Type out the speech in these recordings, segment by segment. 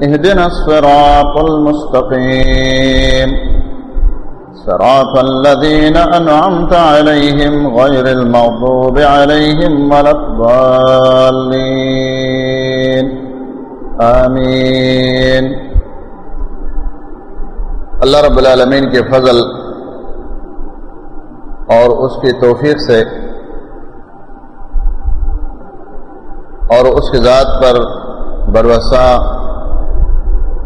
اهدنا الصراط المستقيم. صراط الذين أنعمت عليهم غير المغضوب عليهم ولا الضالين. آمين. اللہ رب العالمین کے فضل اور اس کی توفیق سے اور اس کی ذات پر بروسہ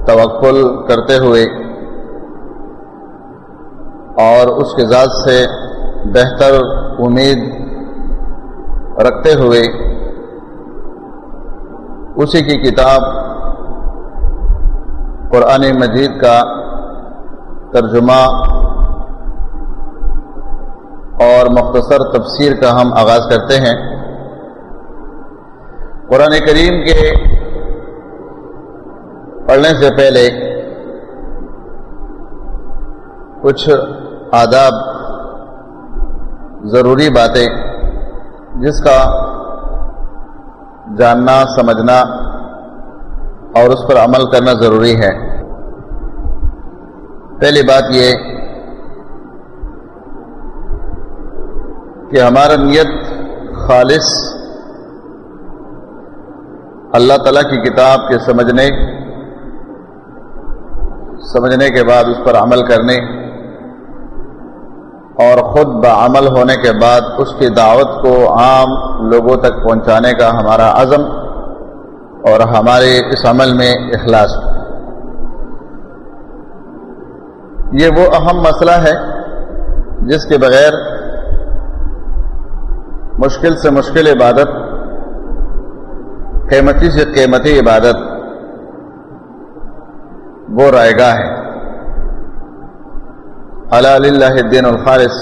توکل کرتے ہوئے اور اس کی ذات سے بہتر امید رکھتے ہوئے اسی کی کتاب قرآن مجید کا ترجمہ اور مختصر تفسیر کا ہم آغاز کرتے ہیں۔ قرآن کریم کے پڑھنے سے پہلے کچھ آداب ضروری باتیں جس کا جاننا، سمجھنا اور اس پر عمل کرنا ضروری ہے۔ پہلی بات یہ کہ ہمارا نیت خالص اللہ تعالیٰ کی کتاب کے سمجھنے سمجھنے کے بعد اس پر عمل کرنے اور خود بعمل ہونے کے بعد اس کی دعوت کو عام لوگوں تک پہنچانے کا ہمارا عزم اور ہمارے اس عمل میں اخلاص۔ یہ وہ اہم مسئلہ ہے جس کے بغیر مشکل سے مشکل عبادت، قیمتی سے قیمتی عبادت وہ رائے گاہ ہے اللہ الدین الخالص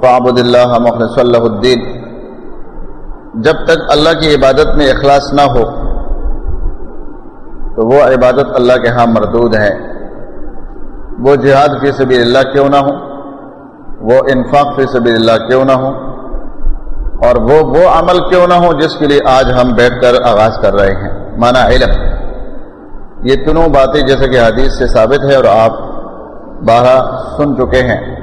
فعبد اللہ مخلص اللہ الدین۔ جب تک اللہ کی عبادت میں اخلاص نہ ہو، تو وہ عبادت اللہ کے ہاں مردود ہے۔ وہ جہاد فی سبیل اللہ کیوں نہ ہو، وہ انفاق فی سبیل اللہ کیوں نہ ہو، اور وہ وہ عمل کیوں نہ ہو جس کے لیے آج ہم بیٹھ کر آغاز کر رہے ہیں۔ مانا علم۔ یہ تینوں باتیں جیسے کہ حدیث سے ثابت ہے اور آپ بارہ سن چکے ہیں۔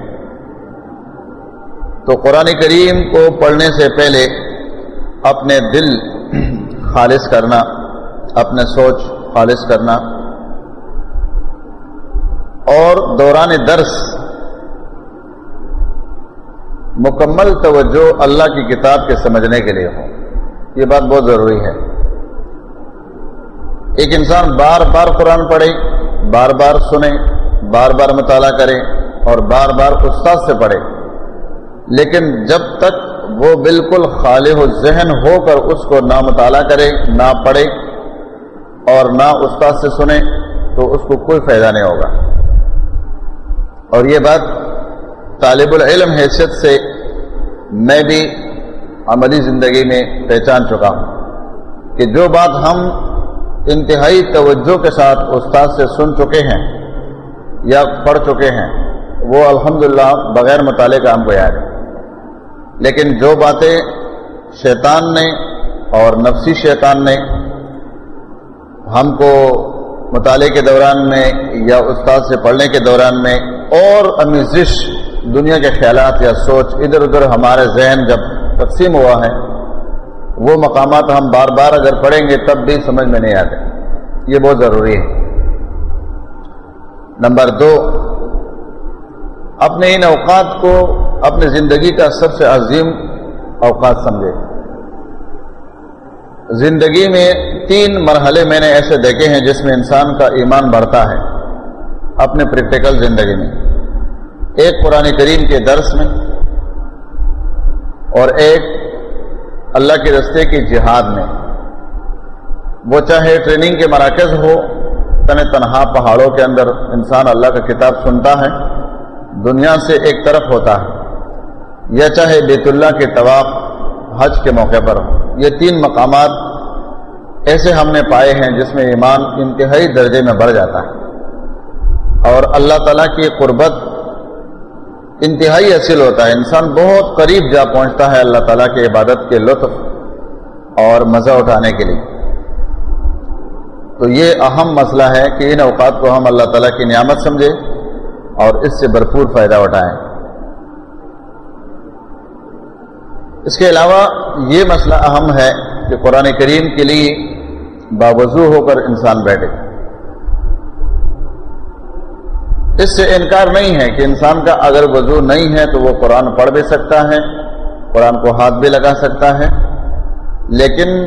تو قرآن کریم کو پڑھنے سے پہلے اپنے دل خالص کرنا اپنے سوچ خالص کرنا اور دوران درس مکمل توجہ اللہ کی کتاب کے سمجھنے کے لیے ہو۔ یہ بات بہت ضروری ہے۔ ایک انسان بار بار قرآن پڑھے، بار بار سنے، بار بار مطالعہ کرے اور بار بار استاد سے پڑھے۔ لیکن جب تک وہ بالکل خالح و ذہن ہو کر اس کو نہ مطالعہ کرے، نہ پڑھے اور نہ استاد سے سنے، تو اس کو کوئی فائدہ نہیں ہوگا۔ اور یہ بات طالب العلم حیثیت سے میں بھی عملی زندگی میں پہچان چکا ہوں کہ جو بات ہم انتہائی توجہ کے ساتھ استاد سے سن چکے ہیں یا پڑھ چکے ہیں، وہ الحمدللہ بغیر مطالعے کا ہم کو یاد ہے۔ لیکن جو باتیں شیطان نے اور نفسی شیطان نے ہم کو مطالعے کے دوران میں یا استاد سے پڑھنے کے دوران میں اور امیزش دنیا کے خیالات یا سوچ ادھر ادھر ہمارے ذہن جب تقسیم ہوا ہے وہ مقامات ہم بار بار اگر پڑھیں گے تب بھی سمجھ میں نہیں آتے۔ یہ بہت ضروری ہے۔ نمبر دو، اپنے ان اوقات کو اپنی زندگی کا سب سے عظیم اوقات سمجھے زندگی میں تین مرحلے میں نے ایسے دیکھے ہیں جس میں انسان کا ایمان بڑھتا ہے۔ اپنے پریکٹیکل زندگی میں۔ ایک قرآن کریم کے درس میں اور ایک اللہ کے رستے کی جہاد میں۔ وہ چاہے ٹریننگ کے مراکز ہو تن تنہا پہاڑوں کے اندر انسان اللہ کا کتاب سنتا ہے، دنیا سے ایک طرف ہوتا ہے۔ یا چاہے بیت اللہ کے طواف حج کے موقع پر ہو۔ یہ تین مقامات ایسے ہم نے پائے ہیں جس میں ایمان انتہائی درجے میں بڑھ جاتا ہے۔ اور اللہ تعالیٰ کی قربت انتہائی حاصل ہوتا ہے۔ انسان بہت قریب جا پہنچتا ہے اللہ تعالیٰ کی عبادت کے لطف اور مزہ اٹھانے کے لیے۔ تو یہ اہم مسئلہ ہے کہ ان اوقات کو ہم اللہ تعالیٰ کی نعمت سمجھے اور اس سے بھرپور فائدہ اٹھائیں۔ اس کے علاوہ یہ مسئلہ اہم ہے کہ قرآن کریم کے لیے باوضو ہو کر انسان بیٹھے۔ اس سے انکار نہیں ہے کہ انسان کا اگر وضو نہیں ہے تو وہ قرآن پڑھ بھی سکتا ہے، قرآن کو ہاتھ بھی لگا سکتا ہے۔ لیکن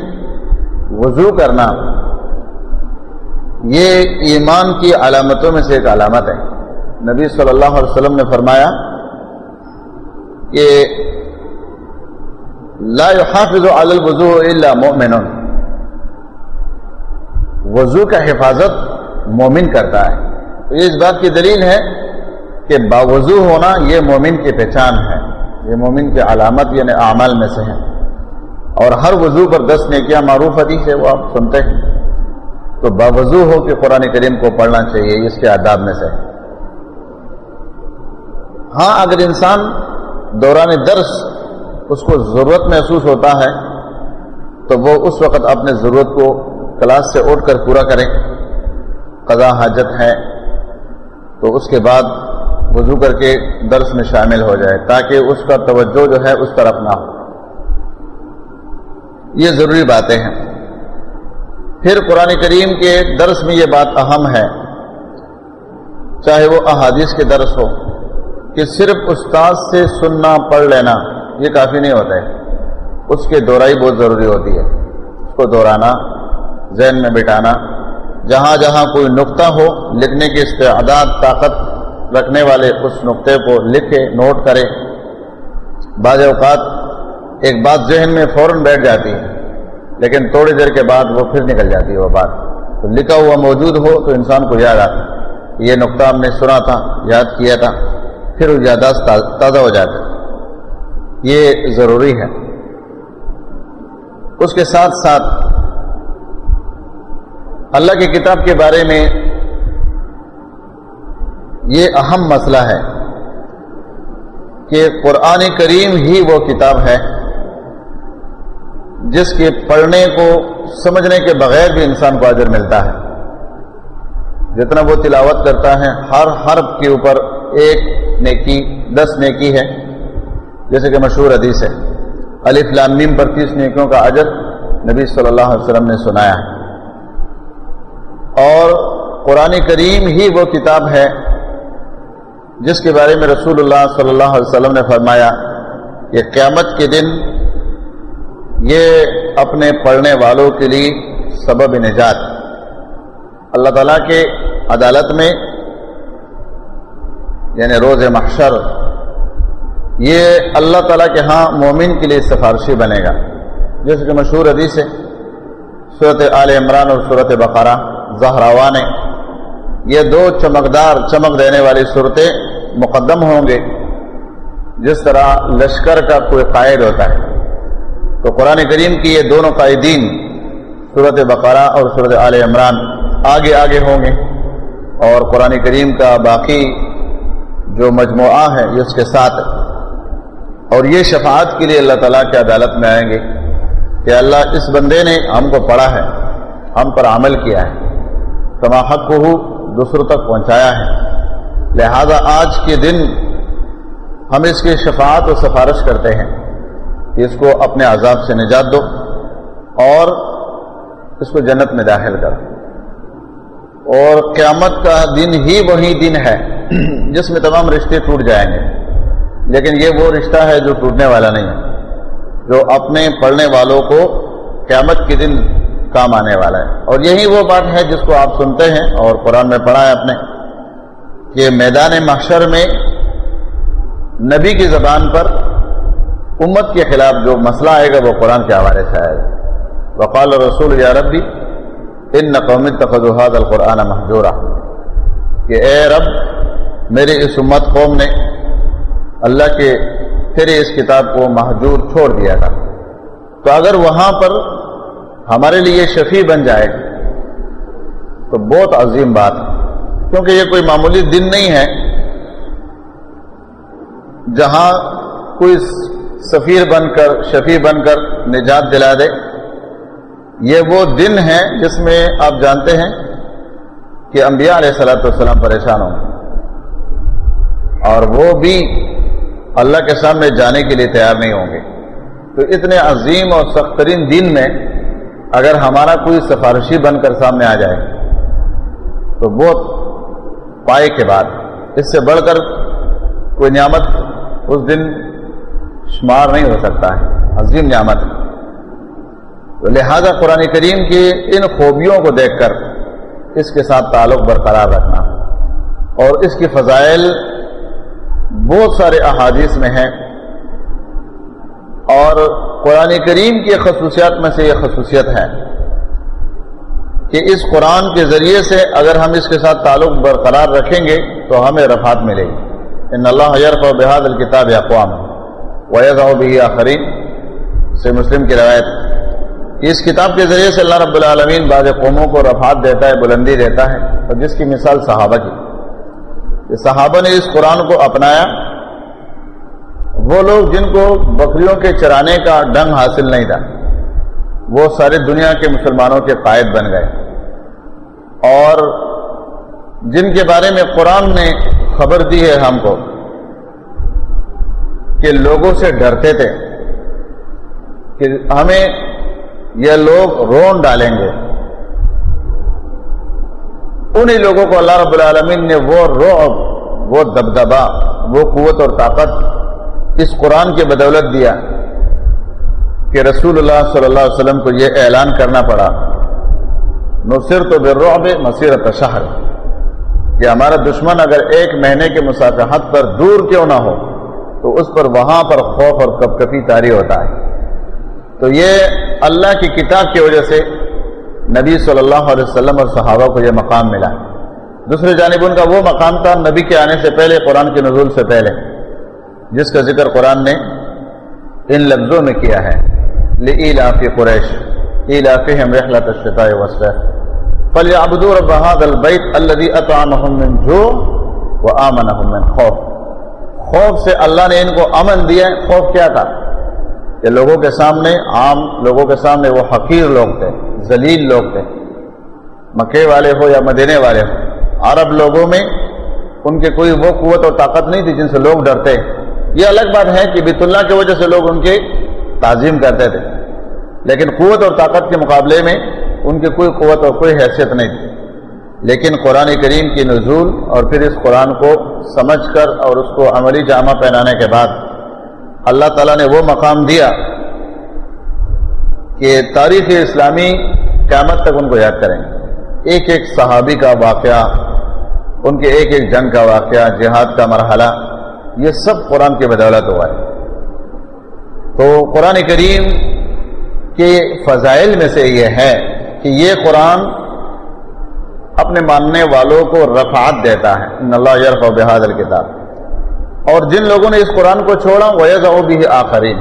وضو کرنا، یہ ایمان کی علامتوں میں سے ایک علامت ہے۔ نبی صلی اللہ علیہ وسلم نے فرمایا کہ لا يحافظ على الوضو الا مؤمن۔ وضو کا حفاظت مومن کرتا ہے۔ تو یہ اس بات کی دلیل ہے کہ باوضو ہونا یہ مومن کی پہچان ہے، یہ مومن کی علامت یعنی اعمال میں سے ہے۔ اور ہر وضو پر دس نیکیاں معروف حدیث ہے، وہ آپ سنتے ہیں۔ تو باوضو ہو کہ قرآن کریم کو پڑھنا چاہیے اس کے آداب میں سے ہاں اگر انسان دوران درس اس کو ضرورت محسوس ہوتا ہے، تو وہ اس وقت اپنے ضرورت کو کلاس سے اٹھ کر پورا کرے۔ قضا حاجت ہے تو اس کے بعد وضو کر کے درس میں شامل ہو جائے تاکہ اس کا توجہ جو ہے اس طرف نہ ہو۔ یہ ضروری باتیں ہیں۔ پھر قرآن کریم کے درس میں یہ بات اہم ہے۔ چاہے وہ احادیث کے درس ہو کہ صرف استاد سے سننا پڑھ لینا یہ کافی نہیں ہوتا ہے۔ اس کے دورائی بہت ضروری ہوتی ہے۔ اس کو دوہرانا ذہن میں بٹھانا۔ جہاں جہاں کوئی نقطہ ہو، لکھنے کی استعداد، طاقت رکھنے والے اس نقطے کو لکھے، نوٹ کرے۔ بعض اوقات ایک بات ذہن میں فوراً بیٹھ جاتی ہے، لیکن تھوڑی دیر کے بعد وہ پھر نکل جاتی ہے وہ بات۔ تو لکھا ہوا موجود ہو تو انسان کو یاد آتا یہ نقطہ ہم نے سنا تھا، یاد کیا تھا، پھر وہ یادداشت تازہ ہو جاتا یہ ضروری ہے۔ اس کے ساتھ ساتھ اللہ کی کتاب کے بارے میں یہ اہم مسئلہ ہے کہ قرآن کریم ہی وہ کتاب ہے جس کے پڑھنے کو سمجھنے کے بغیر بھی انسان کو اجر ملتا ہے۔ جتنا وہ تلاوت کرتا ہے، ہر حرف کے اوپر ایک نیکی، دس نیکی ہے۔ جیسے کہ مشہور حدیث ہے علی فلام پر تیس نیکیوں کا اجر نبی صلی اللہ علیہ وسلم نے سنایا ہے۔ اور قرآن کریم ہی وہ کتاب ہے جس کے بارے میں رسول اللہ صلی اللہ علیہ وسلم نے فرمایا کہ قیامت کے دن یہ اپنے پڑھنے والوں کے لیے سبب نجات اللہ تعالیٰ کے عدالت میں یعنی روز محشر، یہ اللہ تعالیٰ کے ہاں مومن کے لیے سفارشی بنے گا۔ جیسے کہ مشہور حدیث ہے صورت عال عمران اور صورت بقارہ زہراوا نے یہ دو چمکدار، چمک دینے والی صورتیں مقدم ہوں گے۔ جس طرح لشکر کا کوئی قائد ہوتا ہے۔ تو قرآن کریم کی یہ دونوں قائدین صورت بقارہ اور صورت عال عمران آگے آگے ہوں گے۔ اور قرآن کریم کا باقی جو مجموعہ ہے، یہ اس کے ساتھ۔ اور یہ شفاعت کے لیے اللہ تعالیٰ کی عدالت میں آئیں گے کہ اللہ اس بندے نے ہم کو پڑھا ہے، ہم پر عمل کیا ہے۔ تما حق کو دوسروں تک پہنچایا ہے۔ لہذا آج کے دن ہم اس کی شفاعت و سفارش کرتے ہیں کہ اس کو اپنے عذاب سے نجات دو اور اس کو جنت میں داخل کرو اور قیامت کا دن ہی وہی دن ہے جس میں تمام رشتے ٹوٹ جائیں گے۔ لیکن یہ وہ رشتہ ہے جو ٹوٹنے والا نہیں ہے، جو اپنے پڑھنے والوں کو قیامت کے دن کام آنے والا ہے۔ اور یہی وہ بات ہے جس کو آپ سنتے ہیں اور قرآن میں پڑھا ہے اپنے کہ میدان محشر میں نبی کی زبان پر امت کے خلاف جو مسئلہ آئے گا وہ قرآن کے حوالے سے آئے گا۔ وقال رسول یا ربی، ان نقوم تخذحاد القرآن محجورہ کہ اے رب، میری اس امت قوم نے اللہ کے تیری اس کتاب کو محجور چھوڑ دیا تھا۔ تو اگر وہاں پر ہمارے لیے شفیع بن جائے تو بہت عظیم بات کیونکہ یہ کوئی معمولی دن نہیں ہے جہاں کوئی سفیر بن کر، شفیع بن کر نجات دلا دے۔ یہ وہ دن ہے جس میں آپ جانتے ہیں کہ انبیاء علیہ صلاۃ والسلام پریشان ہوں۔ اور وہ بھی اللہ کے سامنے جانے کے لیے تیار نہیں ہوں گے۔ تو اتنے عظیم اور سخت ترین دن میں اگر ہمارا کوئی سفارشی بن کر سامنے آ جائے، تو بہت پائے کے بعد، اس سے بڑھ کر کوئی نعمت اس دن شمار نہیں ہو سکتا ہے۔ عظیم نعمت۔ تو لہذا قرآن کریم کی ان خوبیوں کو دیکھ کر اس کے ساتھ تعلق برقرار رکھنا۔ اور اس کی فضائل بہت سارے احادیث میں ہیں۔ اور قرآن کریم کی خصوصیات میں سے یہ خصوصیت ہے کہ اس قرآن کے ذریعے سے اگر ہم اس کے ساتھ تعلق برقرار رکھیں گے تو ہمیں رفات ملے گی۔ ان اللہ یرف و بحاد الکتاب اقوام ویز بھی آخرین۔ سے مسلم کی روایت۔ اس کتاب کے ذریعے سے اللہ رب العالمین بعض قوموں کو رفات دیتا ہے، بلندی دیتا ہے۔ اور جس کی مثال صحابہ کی۔ صحابہ نے اس قرآن کو اپنایا وہ لوگ جن کو بکریوں کے چرانے کا ڈنگ حاصل نہیں تھا، وہ ساری دنیا کے مسلمانوں کے قائد بن گئے۔ اور جن کے بارے میں قرآن نے خبر دی ہے ہم کو، کہ لوگوں سے ڈرتے تھے کہ ہمیں یہ لوگ رون ڈالیں گے۔ انہی لوگوں کو اللہ رب العالمین نے وہ روب وہ دبدبا وہ قوت اور طاقت اس قرآن کی بدولت دیا کہ رسول اللہ صلی اللہ علیہ وسلم کو یہ اعلان کرنا پڑا نصر تو بے روب مسیرت شہر کہ ہمارا دشمن اگر ایک مہینے کے مسافحت پر دور کیوں نہ ہو، تو اس پر وہاں پر خوف اور کپ کپی تاری ہوتا ہے۔ تو یہ اللہ کی کتاب کی وجہ سے نبی صلی اللہ علیہ وسلم اور صحابہ کو یہ مقام ملا۔ دوسرے جانب ان کا وہ مقام تھا، نبی کے آنے سے پہلے، قرآن کے نزول سے پہلے۔ جس کا ذکر قرآن نے ان لفظوں میں کیا ہے۔ لإيلاف قريش إيلافهم رحلة الشتاء والصيف فليعبدوا رب هذا البيت الذي أطعمهم من جوع وآمنهم من خوف۔ خوف سے اللہ نے ان کو امن دیا خوف کیا تھا؟ کہ لوگوں کے سامنے عام لوگوں کے سامنے وہ حقیر لوگ تھے، ذلیل لوگ تھے۔ مکے والے ہو یا مدینے والے ہو، عرب لوگوں میں ان کے کوئی وہ قوت اور طاقت نہیں تھی جن سے لوگ ڈرتے۔ یہ الگ بات ہے کہ بیت اللہ کی وجہ سے لوگ ان کے تعظیم کرتے تھے۔ لیکن قوت اور طاقت کے مقابلے میں ان کی کوئی قوت اور کوئی حیثیت نہیں تھی۔ لیکن قرآن کریم کی نزول اور پھر اس قرآن کو سمجھ کر اور اس کو عملی جامہ پہنانے کے بعد اللہ تعالیٰ نے وہ مقام دیا کہ تاریخ اسلامی قیامت تک ان کو یاد کریں۔ ایک ایک صحابی کا واقعہ، ان کے ایک ایک جنگ کا واقعہ، جہاد کا مرحلہ یہ سب قرآن کی بدولت ہوا ہے۔ تو قرآن کریم کے فضائل میں سے یہ ہے کہ یہ قرآن اپنے ماننے والوں کو رفعت دیتا ہے۔ ان اللہ یرف و بحاد الکتاب۔ اور جن لوگوں نے اس قرآن کو چھوڑا وہ بھی آخری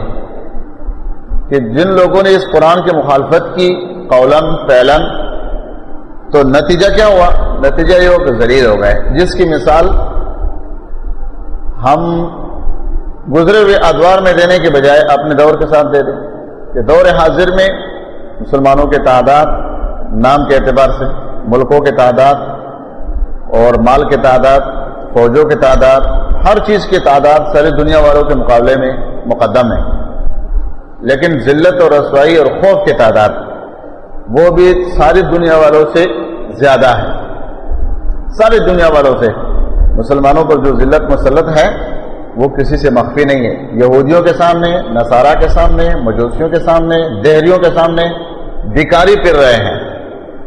کہ جن لوگوں نے اس قرآن کی مخالفت کی قولن پہلن تو نتیجہ کیا ہوا؟ نتیجہ یہ ہو کہ ذریع ہو گئے۔ جس کی مثال ہم گزرے ہوئے ادوار میں دینے کے بجائے اپنے دور کے ساتھ دے دیں کہ دور حاضر میں مسلمانوں کے تعداد، نام کے اعتبار سے، ملکوں کے تعداد اور مال کے تعداد، فوجوں کے تعداد، ہر چیز کی تعداد ساری دنیا والوں کے مقابلے میں مقدم ہے لیکن ذلت اور رسوائی اور خوف کی تعداد وہ بھی ساری دنیا والوں سے زیادہ ہے ساری دنیا والوں سے۔ مسلمانوں پر جو ذلت مسلط ہے، وہ کسی سے مخفی نہیں ہے۔ یہودیوں کے سامنے، نصارہ کے سامنے، مجوسیوں کے سامنے دہریوں کے سامنے بیکاری پھر رہے ہیں۔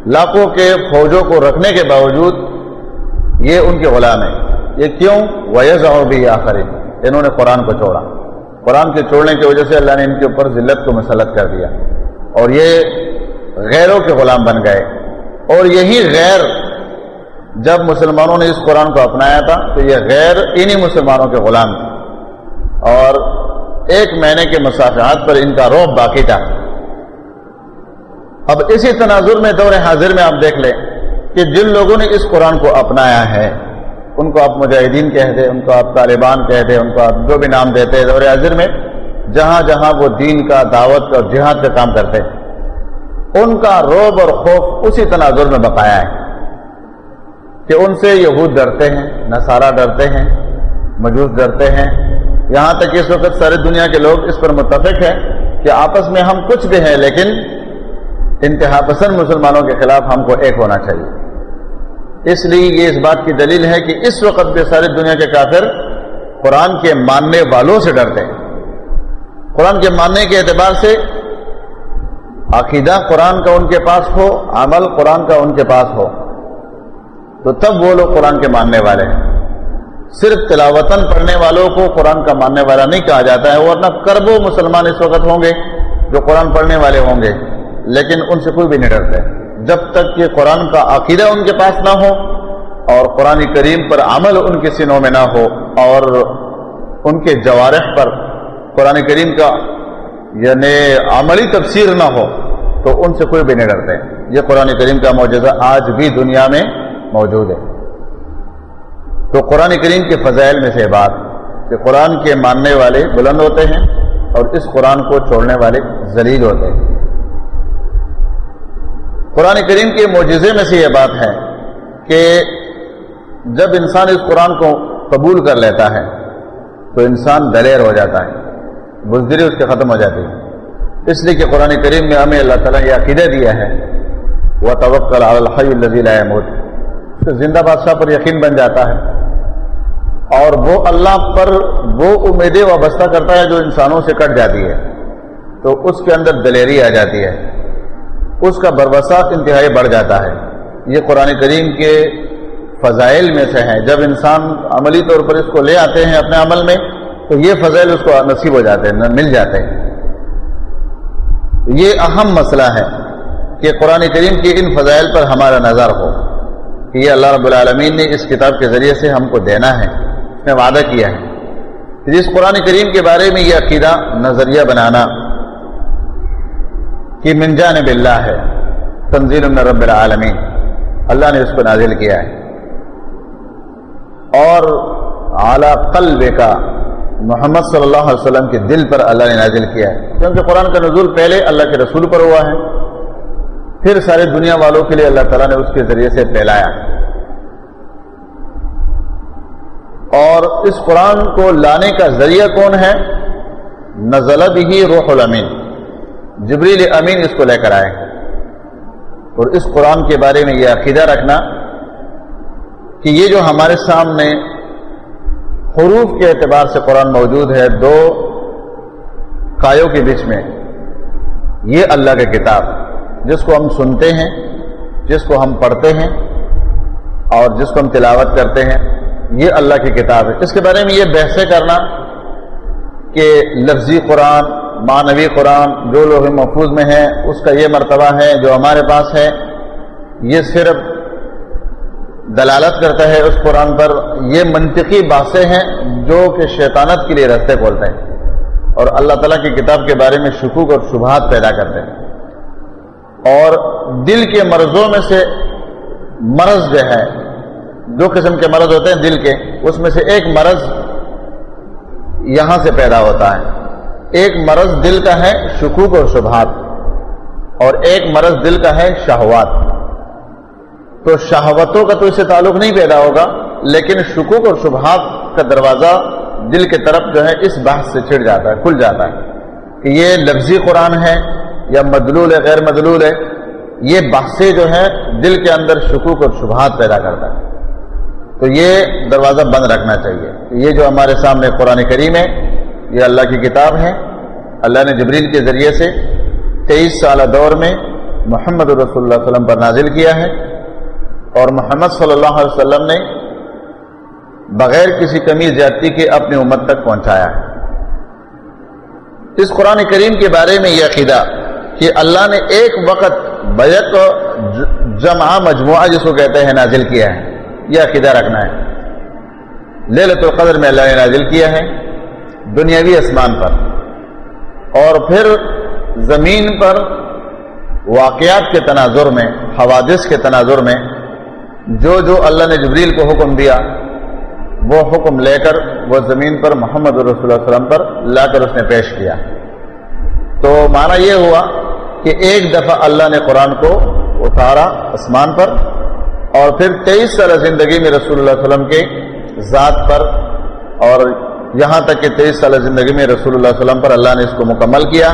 لاکھوں کے فوجوں کو رکھنے کے باوجود یہ ان کے غلام ہیں۔ یہ کیوں؟ ویز اور بھی آخری انہوں نے قرآن کو چھوڑا۔ قرآن کے چھوڑنے کی وجہ سے اللہ نے ان کے اوپر ذلت کو مسلط کر دیا۔ اور یہ غیروں کے غلام بن گئے۔ اور یہی غیر جب مسلمانوں نے اس قرآن کو اپنایا تھا تو یہ غیر انہی مسلمانوں کے غلام تھے۔ اور ایک مہینے کے مسافات پر ان کا روب باقی تھا۔ اب اسی تناظر میں دور حاضر میں آپ دیکھ لیں کہ جن لوگوں نے اس قرآن کو اپنایا ہے، ان کو آپ مجاہدین کہہ دیں ان کو آپ طالبان کہہ دیں ان کو آپ جو بھی نام دیتے ہیں دور حاضر میں، جہاں جہاں وہ دین کا، دعوت کا اور جہاد کا کام کرتے۔ ہیں ان کا روب اور خوف اسی تناظر میں بقایا ہے۔ کہ ان سے یہود ڈرتے ہیں، نصارہ ڈرتے ہیں، مجوس ڈرتے ہیں۔ یہاں تک اس وقت ساری دنیا کے لوگ اس پر متفق ہیں کہ آپس میں ہم کچھ بھی ہیں لیکن انتہا پسند مسلمانوں کے خلاف ہم کو ایک ہونا چاہیے۔ اس لیے یہ اس بات کی دلیل ہے کہ اس وقت بھی ساری دنیا کے کافر قرآن کے ماننے والوں سے ڈرتے ہیں۔ قرآن کے ماننے کے اعتبار سے عقیدہ قرآن کا ان کے پاس ہو، عمل قرآن کا ان کے پاس ہو۔ تو تب وہ لوگ قرآن کے ماننے والے ہیں۔ صرف تلاوتن پڑھنے والوں کو قرآن کا ماننے والا نہیں کہا جاتا ہے ورنہ کربو مسلمان اس وقت ہوں گے جو قرآن پڑھنے والے ہوں گے۔ لیکن ان سے کوئی بھی نہیں ڈرتے جب تک کہ قرآن کا عقیدہ ان کے پاس نہ ہو اور قرآن کریم پر عمل ان کے سینوں میں نہ ہو اور ان کے جوارح پر قرآن کریم کا یعنی عملی تفسیر نہ ہو، تو ان سے کوئی بھی نہیں ڈرتے یہ قرآن کریم کا معجزہ آج بھی دنیا میں موجود ہے۔ تو قرآن کریم کے فضائل میں سے بات کہ قرآن کے ماننے والے بلند ہوتے ہیں اور اس قرآن کو چھوڑنے والے ذلیل ہوتے ہیں۔ قرآن کریم کے معجزے میں سے یہ بات ہے کہ جب انسان اس قرآن کو قبول کر لیتا ہے تو انسان دلیر ہو جاتا ہے بزدری اس کے ختم ہو جاتی ہے۔ اس لیے کہ قرآن کریم میں ہمیں اللہ تعالیٰ یہ عقیدہ دیا ہے وہ توکل الحی الزیل زندہ بادشاہ پر یقین بن جاتا ہے اور وہ اللہ پر وہ امیدیں وابستہ کرتا ہے جو انسانوں سے کٹ جاتی ہے۔ تو اس کے اندر دلیری آ جاتی ہے۔ اس کا بروسہ انتہائی بڑھ جاتا ہے۔ یہ قرآن کریم کے فضائل میں سے ہے جب انسان عملی طور پر اس کو لے آتے ہیں اپنے عمل میں، تو یہ فضائل اس کو نصیب ہو جاتے ہیں، مل جاتے ہیں۔ یہ اہم مسئلہ ہے کہ قرآن کریم کی ان فضائل پر ہمارا نظر ہو۔ کہ یہ اللہ رب العالمین نے اس کتاب کے ذریعے سے ہم کو دینا ہے اس نے وعدہ کیا ہے۔ جس قرآن کریم کے بارے میں یہ عقیدہ، نظریہ بنانا کہ من جانب اللہ ہے تنظیر من رب العالمین۔ اللہ نے اس کو نازل کیا ہے۔ اور اعلی قلب کا محمد صلی اللہ علیہ وسلم کے دل پر اللہ نے نازل کیا ہے۔ کیونکہ قرآن کا نزول پہلے اللہ کے رسول پر ہوا ہے۔ پھر سارے دنیا والوں کے لیے اللہ تعالیٰ نے اس کے ذریعے سے پھیلایا۔ اور اس قرآن کو لانے کا ذریعہ کون ہے؟ نزل بھی روح الامین۔ جبریل امین اس کو لے کر آئے۔ اور اس قرآن کے بارے میں یہ عقیدہ رکھنا کہ یہ جو ہمارے سامنے حروف کے اعتبار سے قرآن موجود ہے، دو کایوں کے بیچ میں، یہ اللہ کی کتاب۔ جس کو ہم سنتے ہیں، جس کو ہم پڑھتے ہیں اور جس کو ہم تلاوت کرتے ہیں، یہ اللہ کی کتاب ہے۔ اس کے بارے میں یہ بحثیں کرنا کہ لفظی قرآن، معنوی قرآن جو لوگ محفوظ میں ہے اس کا یہ مرتبہ ہے جو ہمارے پاس ہے۔ یہ صرف دلالت کرتا ہے اس قرآن پر، یہ منطقی باتیں ہیں جو کہ شیطانت کے لیے رستے کھولتے ہیں اور اللہ تعالیٰ کی کتاب کے بارے میں شکوک اور شبہات پیدا کرتے ہیں۔ اور دل کے مرضوں میں سے مرض جو ہے، دو قسم کے مرض ہوتے ہیں دل کے، اس میں سے ایک مرض یہاں سے پیدا ہوتا ہے۔ ایک مرض دل کا ہے شکوک اور شبہات، اور ایک مرض دل کا ہے شہوات۔ تو شہوتوں کا تو اس سے تعلق نہیں پیدا ہوگا، لیکن شکوک اور شبہات کا دروازہ دل کے طرف جو ہے اس بحث سے چھڑ جاتا ہے، کھل جاتا ہے۔ کہ یہ لفظی قرآن ہے یا مدلول ہے، غیر مدلول ہے، یہ بحثیں جو ہے دل کے اندر شکوک اور شبہات پیدا کرتا ہے۔ تو یہ دروازہ بند رکھنا چاہیے۔ یہ جو ہمارے سامنے قرآن کریم ہے، یہ اللہ کی کتاب ہے۔ اللہ نے جبریل کے ذریعے سے تیئیس سالہ دور میں محمد رسول اللہ علیہ وسلم پر نازل کیا ہے۔ اور محمد صلی اللہ علیہ وسلم نے بغیر کسی کمی زیادتی کے اپنی امت تک پہنچایا ہے۔ اس قرآن کریم کے بارے میں یہ عقیدہ کہ اللہ نے ایک وقت بیک جمع مجموعہ جس کو کہتے ہیں، نازل کیا ہے، یہ عقیدہ رکھنا ہے۔ للت القدر میں اللہ نے نازل کیا ہے دنیاوی اسمان پر۔ اور پھر زمین پر واقعات کے تناظر میں، حوادث کے تناظر میں جو جو اللہ نے جبریل کو حکم دیا، وہ حکم لے کر وہ زمین پر محمد رسول اللہ علیہ وسلم پر لا کر اس نے پیش کیا۔ تو معنی یہ ہوا کہ ایک دفعہ اللہ نے قرآن کو اتارا آسمان پر اور پھر تیئیس سال زندگی میں رسول اللہ علیہ وسلم کے ذات پر اور یہاں تک کہ تیئیس سال زندگی میں رسول اللہ علیہ وسلم پر اللہ نے اس کو مکمل کیا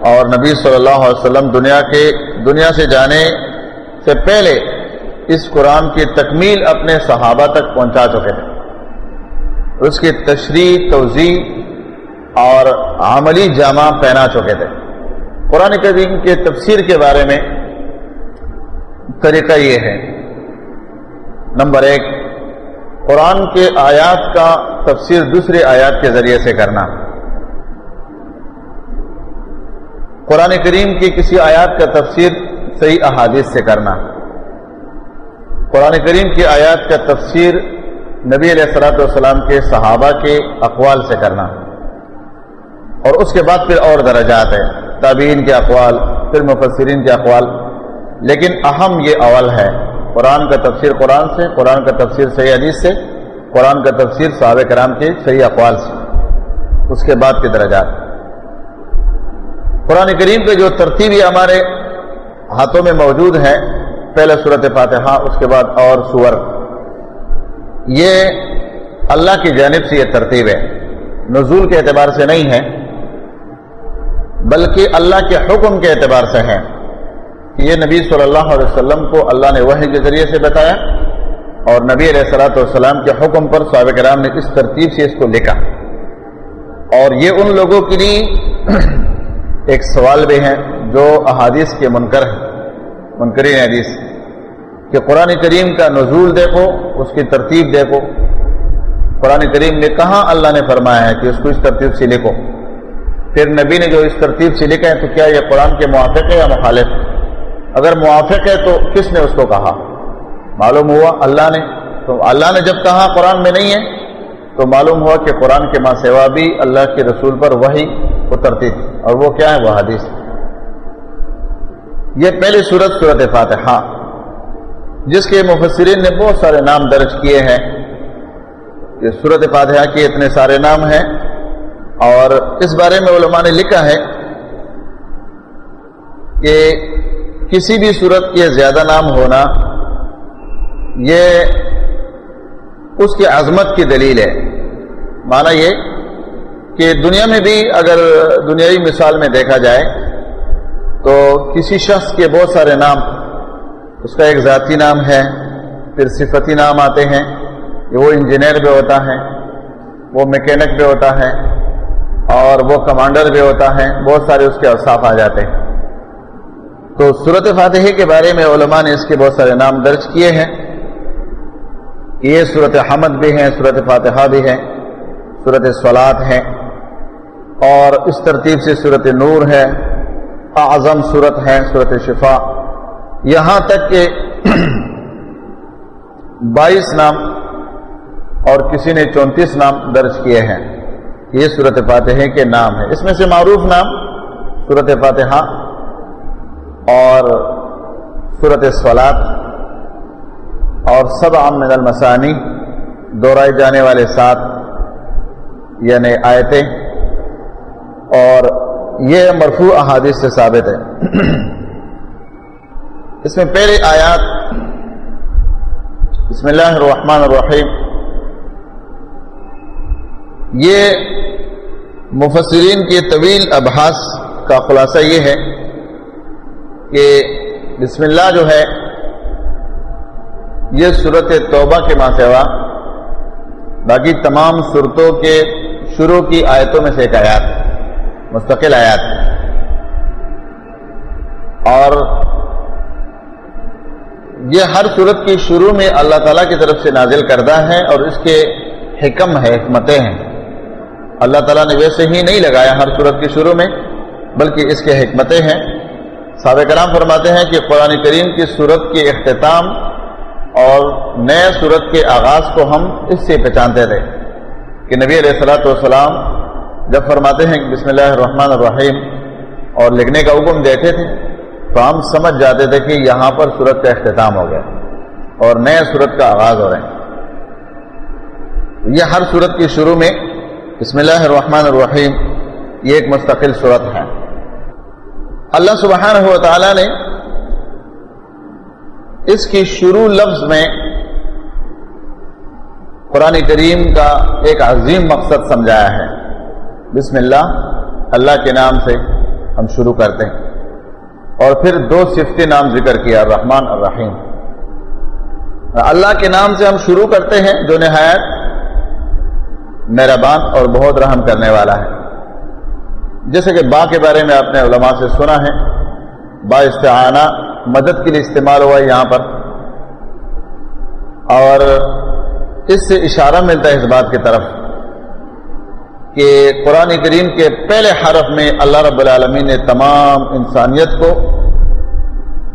اور نبی صلی اللہ علیہ وسلم دنیا کے دنیا سے جانے سے پہلے اس قرآن کی تکمیل اپنے صحابہ تک پہنچا چکے تھے۔ اس کی تشریح توضیع اور عملی جامع پہنا چکے تھے۔ قرآن کریم کے تفسیر کے بارے میں طریقہ یہ ہے۔ نمبر ایک، قرآن کے آیات کا تفسیر دوسرے آیات کے ذریعے سے کرنا۔ قرآن کریم کی کسی آیات کا تفسیر صحیح احادیث سے کرنا۔ قرآن کریم کی آیات کا تفسیر نبی علیہ السلاۃ والسلام کے صحابہ کے اقوال سے کرنا۔ اور اس کے بعد پھر اور درجات ہے تابعین کے اقوال، پھر مفسرین کے اقوال۔ لیکن اہم یہ اول ہے، قرآن کا تفسیر قرآن سے، قرآن کا تفسیر صحیح حدیث سے، قرآن کا تفسیر صحابہ کرام کے صحیح اقوال سے۔ اس کے بعد کے درجات۔ قرآن کریم کے جو ترتیبی ہمارے ہاتھوں میں موجود ہے، پہلے صورت فاتحہ، اس کے بعد اور سور۔ یہ اللہ کی جانب سے یہ ترتیب ہے۔ نزول کے اعتبار سے نہیں ہے۔ بلکہ اللہ کے حکم کے اعتبار سے ہے یہ نبی صلی اللہ علیہ وسلم کو اللہ نے وحی کے ذریعے سے بتایا اور نبی علیہ السلاۃ والسلام کے حکم پر صحابہ کرام نے اس ترتیب سے اس کو لکھا۔ اور یہ ان لوگوں کے لیے ایک سوال بھی ہے جو احادیث کے منکر ہیں۔ منکرین حدیث کہ قرآن کریم کا نزول دیکھو، اس کی ترتیب دیکھو۔ قرآن کریم نے کہاں اللہ نے فرمایا ہے کہ اس کو اس ترتیب سے لکھو؟ پھر نبی نے جو اس ترتیب سے لکھا ہے تو کیا یہ قرآن کے موافق ہے یا مخالف؟ اگر موافق ہے تو کس نے اس کو کہا؟ معلوم ہوا اللہ نے، تو اللہ نے جب کہا قرآن میں نہیں ہے، تو معلوم ہوا کہ قرآن کے ماں سوا بھی اللہ کے رسول پر وہی اترتی تھی اور وہ کیا ہے؟ وہ حدیث یہ پہلی صورت صورت فاتحہ۔ جس کے مفسرین نے بہت سارے نام درج کیے ہیں۔ کہ صورت فاتحہ کے اتنے سارے نام ہیں۔ اور اس بارے میں علماء نے لکھا ہے کہ کسی بھی صورت کے زیادہ نام ہونا یہ اس کی عظمت کی دلیل ہے۔ مانا یہ کہ دنیا میں بھی اگر دنیاوی مثال میں دیکھا جائے تو کسی شخص کے بہت سارے نام، اس کا ایک ذاتی نام ہے، پھر صفتی نام آتے ہیں کہ وہ انجینئر بھی ہوتا ہے، وہ میکینک بھی ہوتا ہے اور وہ کمانڈر بھی ہوتا ہے، بہت سارے اس کے اوصاف آ جاتے ہیں۔ تو صورت فاتحی کے بارے میں علماء نے اس کے بہت سارے نام درج کیے ہیں۔ یہ صورت حمد بھی ہیں صورت فاتحہ بھی ہے صورت سولاد ہے اور اس ترتیب سے صورت نور ہے، اعظم صورت ہے صورت شفا۔ یہاں تک کہ بائیس نام اور کسی نے چونتیس نام درج کیے ہیں۔ یہ صورت فاتحہ کے نام ہے۔ اس میں سے معروف نام صورت فاتحہ اور صورت سولاد اور سب من المسانی دہرائے جانے والے ساتھ یعنی آیتیں۔ اور یہ مرفوع احادیث سے ثابت ہے۔ اس میں پہلے آیات، بسم اللہ الرحمن الرحیم یہ مفسرین کے طویل ابحاث کا خلاصہ یہ ہے کہ بسم اللہ جو ہے، یہ صورت توبہ کے ماسوا باقی تمام صورتوں کے شروع کی آیتوں میں سے ایک آیات ہے مستقل آیات۔ ہے اور یہ ہر صورت کی شروع میں اللہ تعالیٰ کی طرف سے نازل کردہ ہے اور اس کے حکم ہے، حکمتیں ہیں۔ اللہ تعالیٰ نے ویسے ہی نہیں لگایا ہر صورت کی شروع میں، بلکہ اس کے حکمتیں ہیں۔ سابق کرام فرماتے ہیں کہ قرآن کریم کی صورت کے اختتام اور نئے صورت کے آغاز کو ہم اس سے پہچانتے تھے۔ کہ نبی علیہ السلاۃ والسلام جب فرماتے ہیں کہ بسم اللہ الرحمن الرحیم اور لکھنے کا حکم دیتے تھے، تو ہم سمجھ جاتے تھے کہ یہاں پر صورت کا اختتام ہو گیا اور نئے صورت کا آغاز ہو رہے ہیں یہ ہر صورت کی شروع میں بسم اللہ الرحمن الرحیم، یہ ایک مستقل صورت ہے۔ اللہ سبحانہ و تعالی نے اس کی شروع لفظ میں قرآن کریم کا ایک عظیم مقصد سمجھایا ہے۔ بسم اللہ اللہ کے نام سے ہم شروع کرتے ہیں۔ اور پھر دو صفتی نام ذکر کیا، الرحمن الرحیم۔ اللہ کے نام سے ہم شروع کرتے ہیں جو نہایت مہربان اور بہت رحم کرنے والا ہے۔ جیسے کہ با کے بارے میں آپ نے علماء سے سنا ہے با استعانہ مدد کے لیے استعمال ہوا ہے یہاں پر۔ اور اس سے اشارہ ملتا ہے اس بات کی طرف کہ قرآن کریم کے پہلے حرف میں اللہ رب العالمین نے تمام انسانیت کو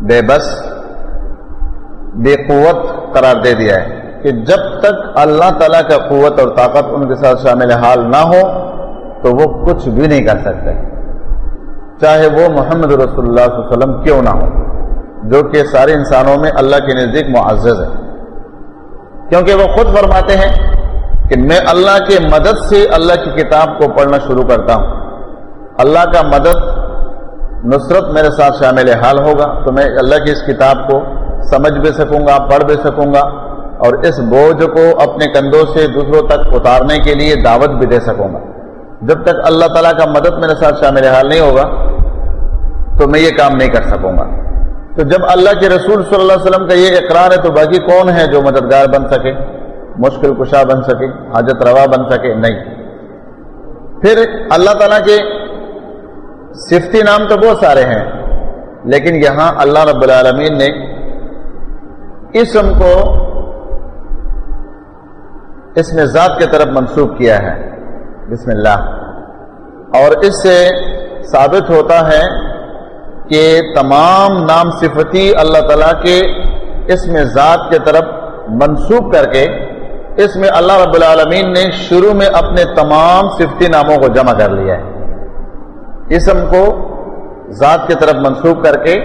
بے بس، بے قوت قرار دے دیا ہے۔ کہ جب تک اللہ تعالیٰ کا قوت اور طاقت ان کے ساتھ شامل حال نہ ہو، تو وہ کچھ بھی نہیں کر سکتے۔ چاہے وہ محمد رسول اللہ صلی اللہ علیہ وسلم کیوں نہ ہو، جو کہ سارے انسانوں میں اللہ کے نزدیک معزز ہے۔ کیونکہ وہ خود فرماتے ہیں کہ میں اللہ کے مدد سے اللہ کی کتاب کو پڑھنا شروع کرتا ہوں۔ اللہ کا مدد نصرت میرے ساتھ شامل حال ہوگا، تو میں اللہ کی اس کتاب کو سمجھ بھی سکوں گا، پڑھ بھی سکوں گا۔ اور اس بوجھ کو اپنے کندھوں سے دوسروں تک اتارنے کے لیے دعوت بھی دے سکوں گا۔ جب تک اللہ تعالیٰ کا مدد میرے ساتھ شامل حال نہیں ہوگا، تو میں یہ کام نہیں کر سکوں گا۔ تو جب اللہ کے رسول صلی اللہ علیہ وسلم کا یہ اقرار ہے، تو باقی کون ہے جو مددگار بن سکے؟ مشکل کشا بن سکے، حاجت روا بن سکے؟ نہیں۔ پھر اللہ تعالیٰ کے صفتی نام تو بہت سارے ہیں، لیکن یہاں اللہ رب العالمین نے اسم کو اس میں ذات کی طرف منسوخ کیا ہے۔ بسم اللہ۔ اور اس سے ثابت ہوتا ہے کہ تمام نام صفتی اللہ تعالیٰ کے اس میں ذات کے طرف منسوخ کر کے اس میں اللہ رب العالمین نے شروع میں اپنے تمام صفتی ناموں کو جمع کر لیا ہے۔ اسم کو ذات کی طرف منسوخ کر کے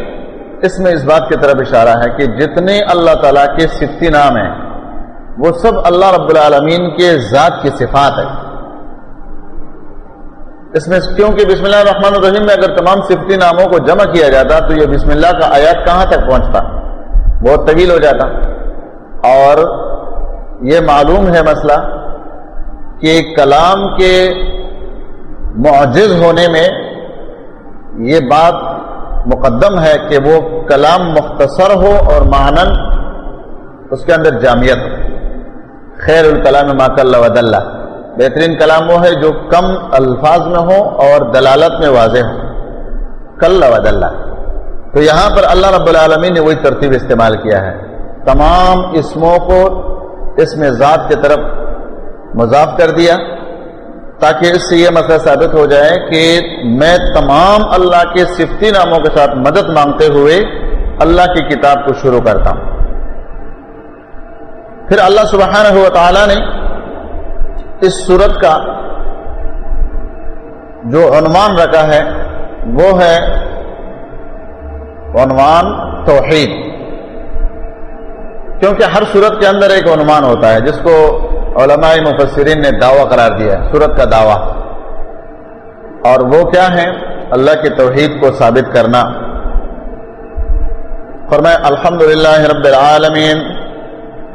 اس میں اس بات کی طرف اشارہ ہے کہ جتنے اللہ تعالیٰ کے صفتی نام ہیں وہ سب اللہ رب العالمین کے ذات کی صفات ہے اس میں کیونکہ بسم اللہ الرحمن الرحیم میں اگر تمام صفتی ناموں کو جمع کیا جاتا تو یہ بسم اللہ کا آیات کہاں تک پہنچتا؟ بہت طویل ہو جاتا۔ اور یہ معلوم ہے مسئلہ کہ کلام کے معجز ہونے میں یہ بات مقدم ہے کہ وہ کلام مختصر ہو اور معنن اس کے اندر جامعت ہو۔ خیر الکلام ماک اللہ ود اللہ بہترین کلام وہ ہے جو کم الفاظ میں ہو اور دلالت میں واضح ہو. کل ود اللہ تو یہاں پر اللہ رب العالمین نے وہی ترتیب استعمال کیا ہے. تمام اسموں کو اس میں ذات کی طرف مضاف کر دیا تاکہ اس سے یہ مسئلہ ثابت ہو جائے کہ میں تمام اللہ کے صفتی ناموں کے ساتھ مدد مانگتے ہوئے اللہ کی کتاب کو شروع کرتا ہوں۔ پھر اللہ سبحانہ و تعالی نے اس صورت کا جو عنوان رکھا ہے، وہ ہے عنوان توحید۔ کیونکہ ہر صورت کے اندر ایک عنوان ہوتا ہے، جس کو علماء مفسرین نے دعویٰ قرار دیا ہے، صورت کا دعویٰ۔ اور وہ کیا ہے؟ اللہ کی توحید کو ثابت کرنا۔ فرمائے الحمد للہ رب العالمین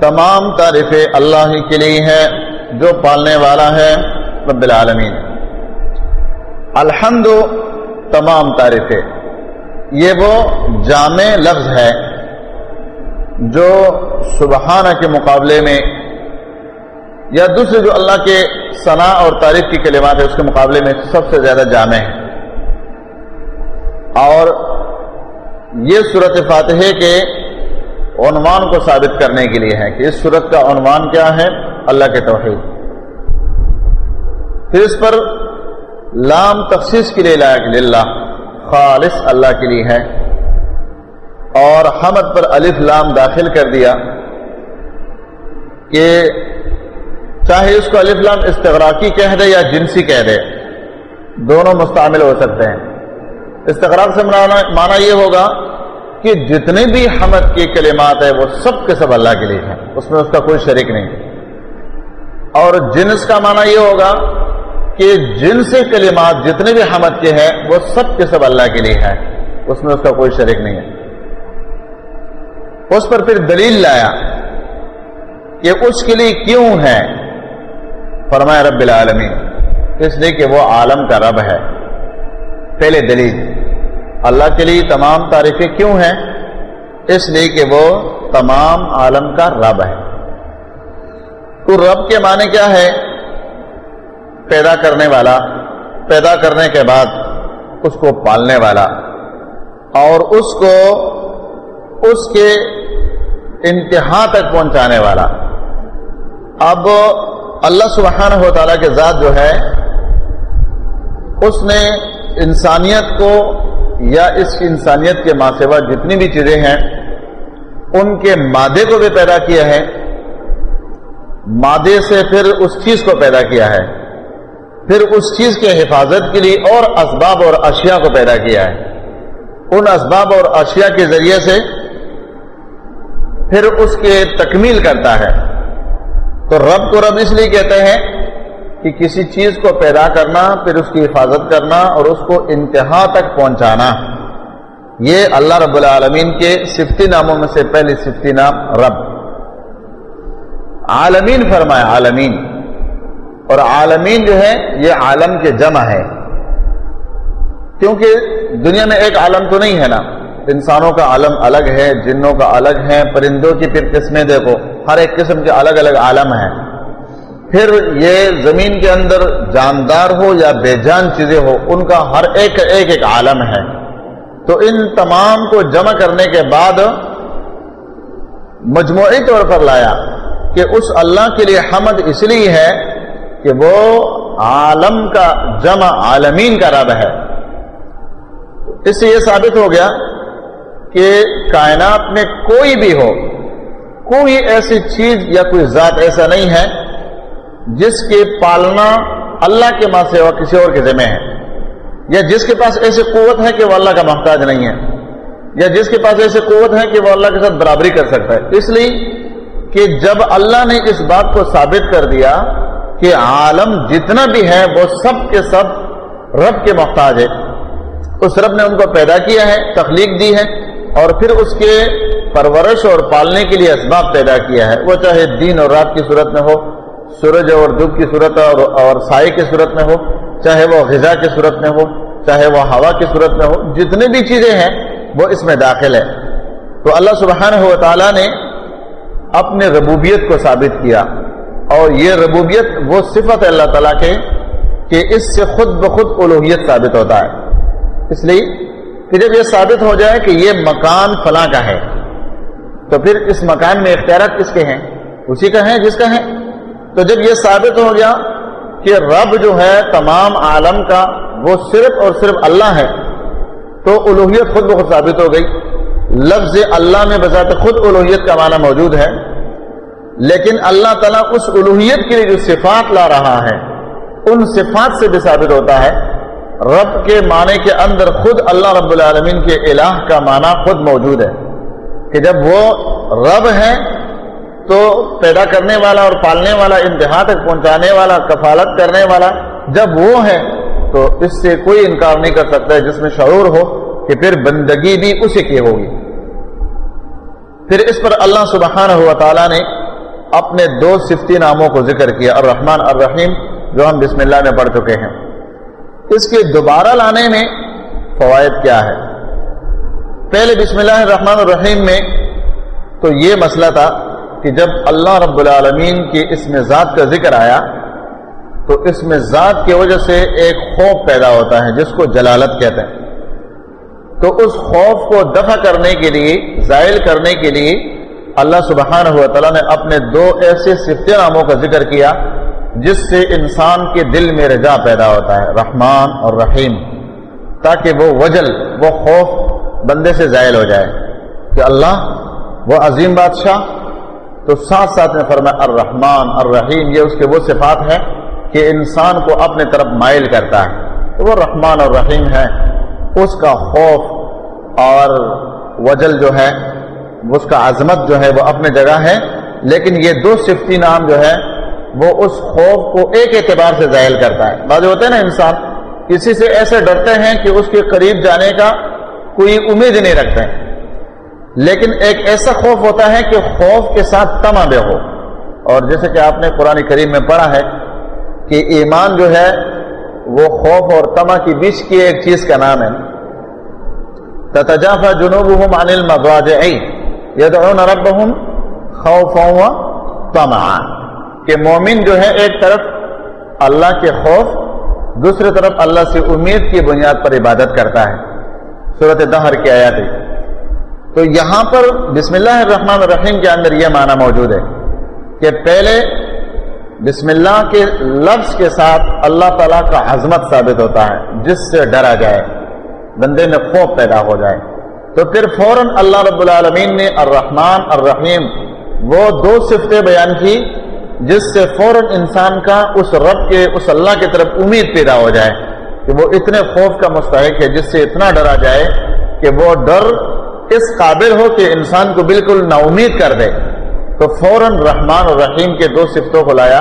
تمام تعریفیں اللہ ہی کے لیے ہے جو پالنے والا ہے رب العالمین۔ الحمد تمام تعریفیں۔ یہ وہ جامع لفظ ہے جو سبحانہ کے مقابلے میں یا دوسرے جو اللہ کے ثناء اور تعریف کی کلمات ہے اس کے مقابلے میں سب سے زیادہ جامع ہے اور یہ صورت فاتحے کے عنوان کو ثابت کرنے کے لیے ہے کہ اس صورت کا عنوان کیا ہے؟ اللہ کے توحید۔ پھر اس پر لام تخصیص کے لیے لائق للہ، خالص اللہ کے لیے ہے۔ اور حمد پر الف لام داخل کر دیا کہ چاہے اس کو الف لام استغراقی کہہ دے یا جنسی کہہ دے، دونوں مستعمل ہو سکتے ہیں۔ استغراق سے مانا یہ ہوگا کہ جتنے بھی حمد کے کلمات ہیں وہ سب کے سب اللہ کے لیے ہیں، اس میں اس کا کوئی شریک نہیں۔ اور جنس کا معنی یہ ہوگا کہ جن سے کلمات جتنے بھی حمد کے ہیں وہ سب کے سب اللہ کے لیے ہیں، اس میں اس کا کوئی شریک نہیں ہے۔ اس پر پھر دلیل لایا کہ اس کے لیے کیوں ہے فرمایا رب العالمین، اس لیے کہ وہ عالم کا رب ہے۔ پہلے دلیل۔ اللہ کے لیے تمام تعریفیں کیوں ہیں؟ اس لیے کہ وہ تمام عالم کا رب ہے۔ تو رب کے معنی کیا ہے؟ پیدا کرنے والا، پیدا کرنے کے بعد اس کو پالنے والا۔ اور اس کو اس کے انتہا تک پہنچانے والا۔ اب اللہ سبحانہ و تعالیٰ کے ذات جو ہے، اس نے انسانیت کو یا اس انسانیت کے ماسوا جتنی بھی چیزیں ہیں، ان کے مادے کو بھی پیدا کیا ہے۔ مادے سے پھر اس چیز کو پیدا کیا ہے۔ پھر اس چیز کے حفاظت کے لیے اور اسباب اور اشیاء کو پیدا کیا ہے۔ ان اسباب اور اشیاء کے ذریعے سے پھر اس کے تکمیل کرتا ہے۔ تو رب کو رب اس لیے کہتے ہیں کہ کسی چیز کو پیدا کرنا، پھر اس کی حفاظت کرنا اور اس کو انتہا تک پہنچانا۔ یہ اللہ رب العالمین کے صفتی ناموں میں سے پہلی صفتی نام رب۔ عالمین فرمایا، عالمین۔ اور عالمین جو ہے، یہ عالم کے جمع ہے۔ کیونکہ دنیا میں ایک عالم تو نہیں ہے نا۔ انسانوں کا عالم الگ ہے، جنوں کا الگ ہے، پرندوں کی پھر قسمیں دیکھو، ہر ایک قسم کے الگ الگ عالم ہیں۔ پھر یہ زمین کے اندر جاندار ہو یا بے جان چیزیں ہو، ان کا ہر ایک ایک ایک عالم ہے۔ تو ان تمام کو جمع کرنے کے بعد مجموعی طور پر لایا کہ اس اللہ کے لیے حمد اس لیے ہے کہ وہ عالم کا جمع عالمین کا رب ہے۔ اس سے یہ ثابت ہو گیا کہ کائنات میں کوئی بھی ہو، کوئی ایسی چیز یا کوئی ذات ایسا نہیں ہے جس کے پالنا اللہ کے ماں سے کسی اور کے ذمہ ہے، یا جس کے پاس ایسی قوت ہے کہ وہ اللہ کا محتاج نہیں ہے، یا جس کے پاس ایسی قوت ہے کہ وہ اللہ کے ساتھ برابری کر سکتا ہے۔ اس لیے کہ جب اللہ نے اس بات کو ثابت کر دیا کہ عالم جتنا بھی ہے وہ سب کے سب رب کے محتاج ہے۔ اس رب نے ان کو پیدا کیا ہے، تخلیق دی ہے اور پھر اس کے پرورش اور پالنے کے لیے اسباب پیدا کیا ہے۔ وہ چاہے دن اور رات کی صورت میں ہو سورج اور دھوپ کی صورت اور اور سائے کی صورت میں ہو، چاہے وہ غذا کی صورت میں ہو، چاہے وہ ہوا کی صورت میں ہو، جتنی بھی چیزیں ہیں، وہ اس میں داخل ہے تو اللہ سبحانہ و تعالیٰ نے اپنے ربوبیت کو ثابت کیا۔ اور یہ ربوبیت وہ صفت ہے اللہ تعالیٰ کے کہ اس سے خود بخود الوحیت ثابت ہوتا ہے۔ اس لیے کہ جب یہ ثابت ہو جائے کہ یہ مکان فلاں کا ہے، تو پھر اس مکان میں اختیارات کس کے ہیں۔ اسی کا ہے جس کا ہے؟ تو جب یہ ثابت ہو گیا کہ رب جو ہے تمام عالم کا وہ صرف اور صرف اللہ ہے، تو الوحیت خود بخود ثابت ہو گئی۔ لفظ اللہ میں بذات خود الوحیت کا معنی موجود ہے، لیکن اللہ تعالیٰ اس الوحیت کے لیے جو صفات لا رہا ہے، ان صفات سے بھی ثابت ہوتا ہے۔ رب کے معنی کے اندر خود اللہ رب العالمین کے الہ کا معنی خود موجود ہے۔ کہ جب وہ رب ہے تو پیدا کرنے والا اور پالنے والا، انتہا تک پہنچانے والا، کفالت کرنے والا جب وہ ہے، تو اس سے کوئی انکار نہیں کر سکتا ہے جس میں شعور ہو کہ پھر بندگی بھی اسی کی ہوگی۔ پھر اس پر اللہ سبحانہ ہوا تعالیٰ نے اپنے دو صفتی ناموں کو ذکر کیا، الرحمن الرحیم، جو ہم بسم اللہ میں پڑھ چکے ہیں۔ اس کے دوبارہ لانے میں فوائد کیا ہے؟ پہلے بسم اللہ الرحمن الرحیم میں تو یہ مسئلہ تھا کہ جب اللہ رب العالمین کی اس میں ذات کا ذکر آیا، تو اس میں ذات کی وجہ سے ایک خوف پیدا ہوتا ہے، جس کو جلالت کہتے ہیں۔ تو اس خوف کو دفع کرنے کے لیے، زائل کرنے کے لیے اللہ سبحانہ ہوا تعالیٰ نے اپنے دو ایسے صفت ناموں کا ذکر کیا، جس سے انسان کے دل میں رجا پیدا ہوتا ہے، رحمان اور رحیم۔ تاکہ وہ وجل، وہ خوف بندے سے زائل ہو جائے کہ اللہ، وہ عظیم بادشاہ تو ساتھ ساتھ میں فرمایا، الرحمن، الرحیم، یہ اس کے وہ صفات ہے کہ انسان کو اپنے طرف مائل کرتا ہے۔ تو وہ رحمان اور رحیم ہے اس کا خوف اور وجل جو ہے، اس کا عظمت جو ہے، وہ اپنے جگہ ہے۔ لیکن یہ دو صفتی نام جو ہے، وہ اس خوف کو ایک اعتبار سے ظاہر کرتا ہے۔ بعض ہوتے ہیں نا انسان، کسی سے ایسے ڈرتے ہیں کہ اس کے قریب جانے کا کوئی امید نہیں رکھتے۔ ہیں لیکن ایک ایسا خوف ہوتا ہے کہ خوف کے ساتھ تما بے ہو۔ اور جیسے کہ آپ نے قرآن کریم میں پڑھا ہے کہ ایمان جو ہے، وہ خوف اور تما کی بیچ کی ایک چیز کا نام ہے۔ تتجافا جنوبهم عن المضاجع يدعون ربهم خوفا وطمعا کہ مومن جو ہے، ایک طرف اللہ کے خوف، دوسری طرف اللہ سے امید کی بنیاد پر عبادت کرتا ہے۔ صورت دہر کی آیات تو یہاں پر بسم اللہ الرحمن الرحیم کے اندر یہ معنی موجود ہے کہ پہلے بسم اللہ کے لفظ کے ساتھ اللہ تعالیٰ کا عظمت ثابت ہوتا ہے، جس سے ڈرا جائے، بندے میں خوف پیدا ہو جائے۔ تو پھر فوراً اللہ رب العالمین نے الرحمن الرحیم وہ دو صفتیں بیان کی، جس سے فوراً انسان کا اس رب کے، اس اللہ کی طرف امید پیدا ہو جائے کہ وہ اتنے خوف کا مستحق ہے، جس سے اتنا ڈرا جائے کہ وہ ڈر اس قابل ہو کہ انسان کو بالکل نا امید کر دے تو فوراً رحمان اور رحیم کے دو صفتوں کو لایا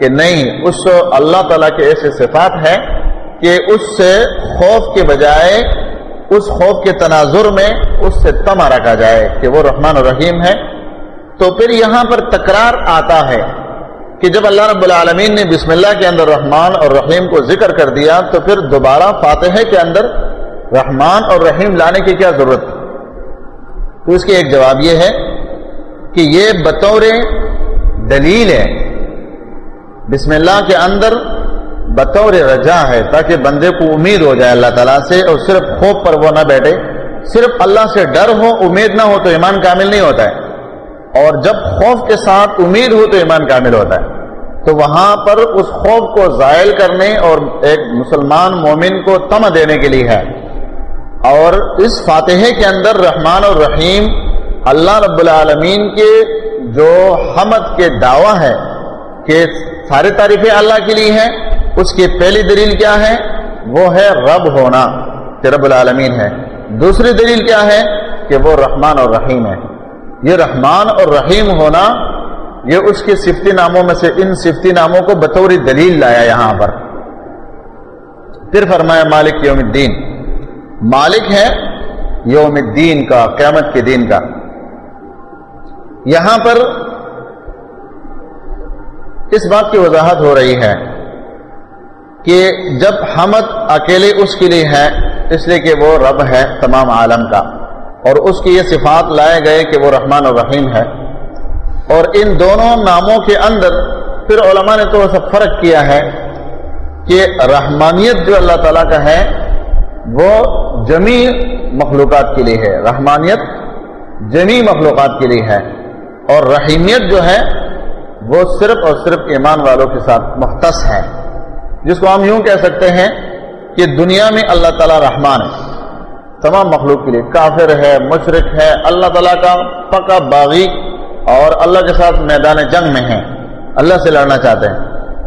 کہ نہیں، اس اللہ تعالیٰ کے ایسے صفات ہیں کہ اس سے خوف کے بجائے، اس خوف کے تناظر میں اس سے تما رکھا جائے کہ وہ رحمان الرحیم ہے۔ تو پھر یہاں پر تکرار آتا ہے کہ جب اللہ رب العالمین نے بسم اللہ کے اندر رحمان اور رحیم کو ذکر کر دیا تو پھر دوبارہ فاتحہ کے اندر رحمان اور رحیم لانے کی کیا ضرورت تو اس کے ایک جواب یہ ہے کہ یہ بطور دلیل ہے۔ بسم اللہ کے اندر بطور رجا ہے تاکہ بندے کو امید ہو جائے اللہ تعالیٰ سے اور صرف خوف پر وہ نہ بیٹھے۔ صرف اللہ سے ڈر ہو، امید نہ ہو تو ایمان کامل نہیں ہوتا ہے۔ اور جب خوف کے ساتھ امید ہو تو ایمان کامل ہوتا ہے۔ تو وہاں پر اس خوف کو زائل کرنے اور ایک مسلمان مومن کو تم دینے کے لیے ہے۔ اور اس فاتحے کے اندر رحمان اور رحیم اللہ رب العالمین کے جو حمد کے دعویٰ ہے کہ سارے تعریفیں اللہ کے لیے ہیں، اس کی پہلی دلیل کیا ہے؟ وہ ہے رب ہونا کہ رب العالمین ہے۔ دوسری دلیل کیا ہے؟ کہ وہ رحمان اور رحیم ہے۔ یہ رحمان اور رحیم ہونا، یہ اس کے صفتی ناموں میں سے ان صفتی ناموں کو بطور دلیل لایا یہاں پر۔ پھر فرمایا مالک یوم الدین۔ مالک ہے یوم الدین کا، قیامت کے دین کا۔ یہاں پر اس بات کی وضاحت ہو رہی ہے کہ جب حمد اکیلے اس کے لیے ہے، اس لیے کہ وہ رب ہے تمام عالم کا۔ اور اس کی یہ صفات لائے گئے کہ وہ رحمان اور رحیم ہے۔ اور ان دونوں ناموں کے اندر پھر علماء نے تو سب فرق کیا ہے کہ رحمانیت جو اللہ تعالیٰ کا ہے، وہ جمی مخلوقات کے لیے ہے۔ رحمانیت جمی مخلوقات کے لیے ہے۔ اور رحیمیت جو ہے، وہ صرف اور صرف ایمان والوں کے ساتھ مختص ہے۔ جس کو ہم یوں کہہ سکتے ہیں کہ دنیا میں اللہ تعالیٰ رحمان ہے۔ تمام مخلوق کے لیے کافر ہے مشرق ہے، اللہ تعالیٰ کا پکا باغی اور اللہ کے ساتھ میدان جنگ میں ہے۔ اللہ سے لڑنا چاہتے ہیں۔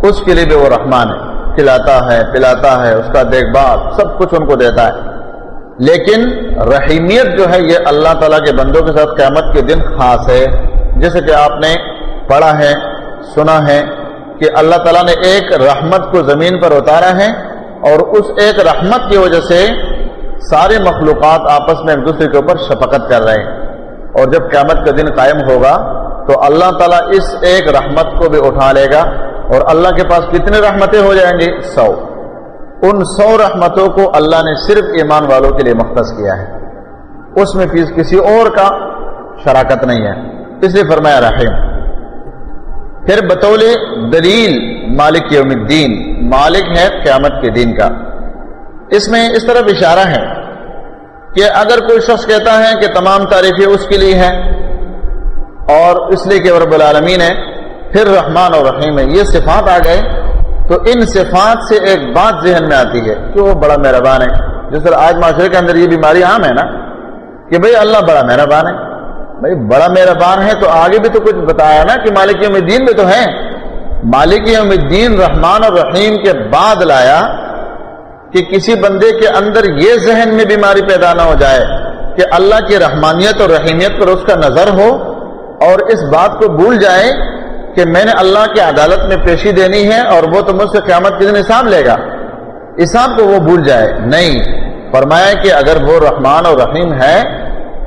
اس کے لیے بھی وہ رحمان ہے۔ کھلاتا ہے، پلاتا ہے، اس کا دیکھ بھال، سب کچھ ان کو دیتا ہے۔ لیکن رحیمیت جو ہے یہ اللہ تعالیٰ کے بندوں کے ساتھ قیامت کے دن خاص ہے۔ جیسے کہ آپ نے پڑھا ہے، سنا ہے کہ اللہ تعالیٰ نے ایک رحمت کو زمین پر اتارا ہے اور اس ایک رحمت کی وجہ سے سارے مخلوقات آپس میں ایک دوسرے کے اوپر شفقت کر رہے ہیں۔ اور جب قیامت کا دن قائم ہوگا تو اللہ تعالیٰ اس ایک رحمت کو بھی اٹھا لے گا اور اللہ کے پاس کتنے رحمتیں ہو جائیں گے سو۔ ان سو رحمتوں کو اللہ نے صرف ایمان والوں کے لیے مختص کیا ہے۔ اس میں کسی اور کا شراکت نہیں ہے۔ اس لیے فرمایا رحیم۔ پھر بطول دلیل مالک یوم الدین، مالک ہے قیامت کے دین کا۔ اس میں اس طرف اشارہ ہے کہ اگر کوئی شخص کہتا ہے کہ تمام تعریفیں اس کے لیے ہے اور اس لیے کہ رب العالمین ہے پھر رحمان اور رحیم ہے یہ صفات آ گئے تو ان صفات سے ایک بات ذہن میں آتی ہے کہ وہ بڑا مہربان ہے جس طرح آج معاشرے کے اندر یہ بیماری عام ہے نا کہ بھئی اللہ بڑا مہربان ہے۔ بھئی بڑا مہربان ہے تو آگے بھی تو کچھ بتایا نا کہ مالک یوم الدین بھی تو ہے مالک یوم الدین رحمان اور رحیم کے بعد لایا کہ کسی بندے کے اندر یہ ذہن میں بیماری پیدا نہ ہو جائے کہ اللہ کی رحمانیت اور رحیمیت پر اس کا نظر ہو اور اس بات کو بھول جائے کہ میں نے اللہ کی عدالت میں پیشی دینی ہے اور وہ تو مجھ سے قیامت کے دن حساب لے گا۔ حساب کو وہ بھول جائے۔ نہیں۔ فرمایا کہ اگر وہ رحمان اور رحیم ہے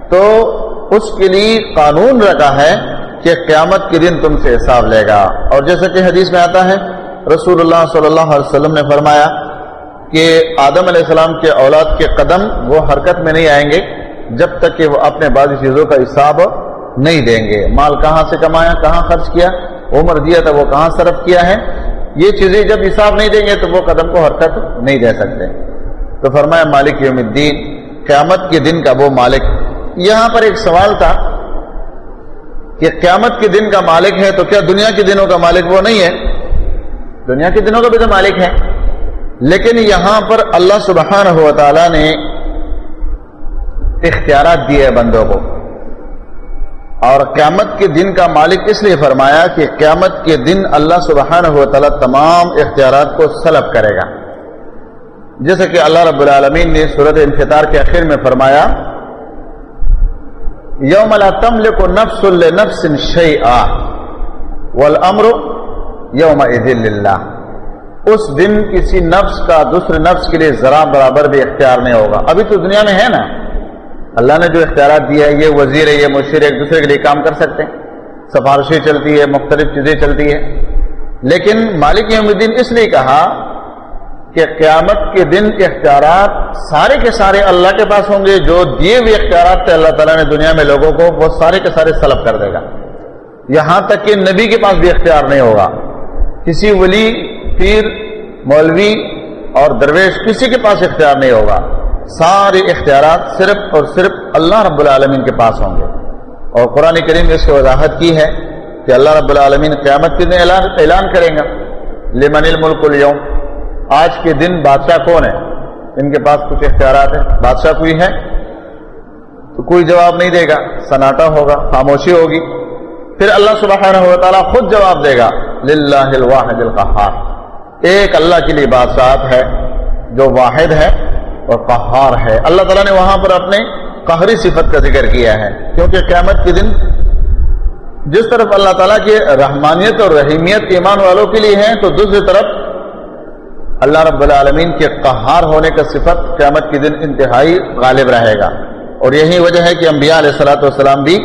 تو اس کے لیے قانون رکھا ہے کہ قیامت کے دن تم سے حساب لے گا۔ اور جیسا کہ حدیث میں آتا ہے، رسول اللہ صلی اللہ علیہ وسلم نے فرمایا کہ آدم علیہ السلام کے اولاد کے قدم وہ حرکت میں نہیں آئیں گے جب تک کہ وہ اپنے بعض چیزوں کا حساب نہیں دیں گے۔ مال کہاں سے کمایا، کہاں خرچ کیا؟ عمر دیا تھا، وہ کہاں صرف کیا ہے؟ یہ چیزیں جب حساب نہیں دیں گے تو وہ قدم کو حرکت نہیں دے سکتے۔ تو فرمایا، مالک یوم الدین، قیامت کے دن کا وہ مالک۔ یہاں پر ایک سوال تھا کہ قیامت کے دن کا مالک ہے تو کیا دنیا کے دنوں کا مالک وہ نہیں ہے؟ دنیا کے دنوں کا بھی تو مالک ہے۔ لیکن یہاں پر اللہ سبحانہ و تعالی نے اختیارات دیے بندوں کو۔ اور قیامت کے دن کا مالک اس لیے فرمایا کہ قیامت کے دن اللہ سبحانہ و تعالی تمام اختیارات کو سلب کرے گا۔ جیسے کہ اللہ رب العالمین نے صورت انفطار کے آخر میں فرمایا، یوم لا تملک نفس لنفس شیئا والامر یوم اللہ اس دن کسی نفس کا دوسرے نفس کے لیے ذرا برابر بھی اختیار نہیں ہوگا۔ ابھی تو دنیا میں ہے نا۔ اللہ نے جو اختیارات دیا ہے یہ وزیر ہے، یہ مشیر ایک دوسرے کے لیے کام کر سکتے ہیں۔ سفارشیں چلتی ہے، مختلف چیزیں چلتی ہے لیکن مالک یوم الدین اس لیے کہا کہ قیامت کے دن کے اختیارات سارے کے سارے اللہ کے پاس ہوں گے۔ جو دیے ہوئے اختیارات تھے، اللہ تعالیٰ نے دنیا میں لوگوں کو وہ سارے کے سارے سلب کر دے گا۔ یہاں تک کہ نبی کے پاس بھی اختیار نہیں ہوگا۔ کسی ولی، پیر، مولوی اور درویش کسی کے پاس اختیار نہیں ہوگا۔ سارے اختیارات صرف اور صرف اللہ رب العالمین کے پاس ہوں گے۔ اور قرآن کریم نے اس کی وضاحت کی ہے کہ اللہ رب العالمین قیامت کے دن اعلان اعلان کریں گا لمن الملک اليوم۔ آج کے دن بادشاہ کون ہے؟ ان کے پاس کچھ اختیارات ہیں۔ بادشاہ کوئی ہے؟ تو کوئی جواب نہیں دے گا۔ سناٹا ہوگا، خاموشی ہوگی۔ پھر اللہ سبحانہ و تعالیٰ خود جواب دے گا۔ للہ الواحد القحار ایک اللہ کے لیے بادشاہ ہے جو واحد ہے۔ اور قہار ہے۔ اللہ تعالیٰ نے وہاں پر اپنے قہری صفت کا ذکر کیا ہے۔ کیونکہ قیامت کے دن جس طرف اللہ تعالیٰ کی رحمانیت اور رحیمیت ایمان والوں کے لیے ہے تو دوسری طرف اللہ رب العالمین کے قہار ہونے کا صفت قیامت کے دن انتہائی غالب رہے گا۔ اور یہی وجہ ہے کہ انبیاء علیہ السلاۃ والسلام بھی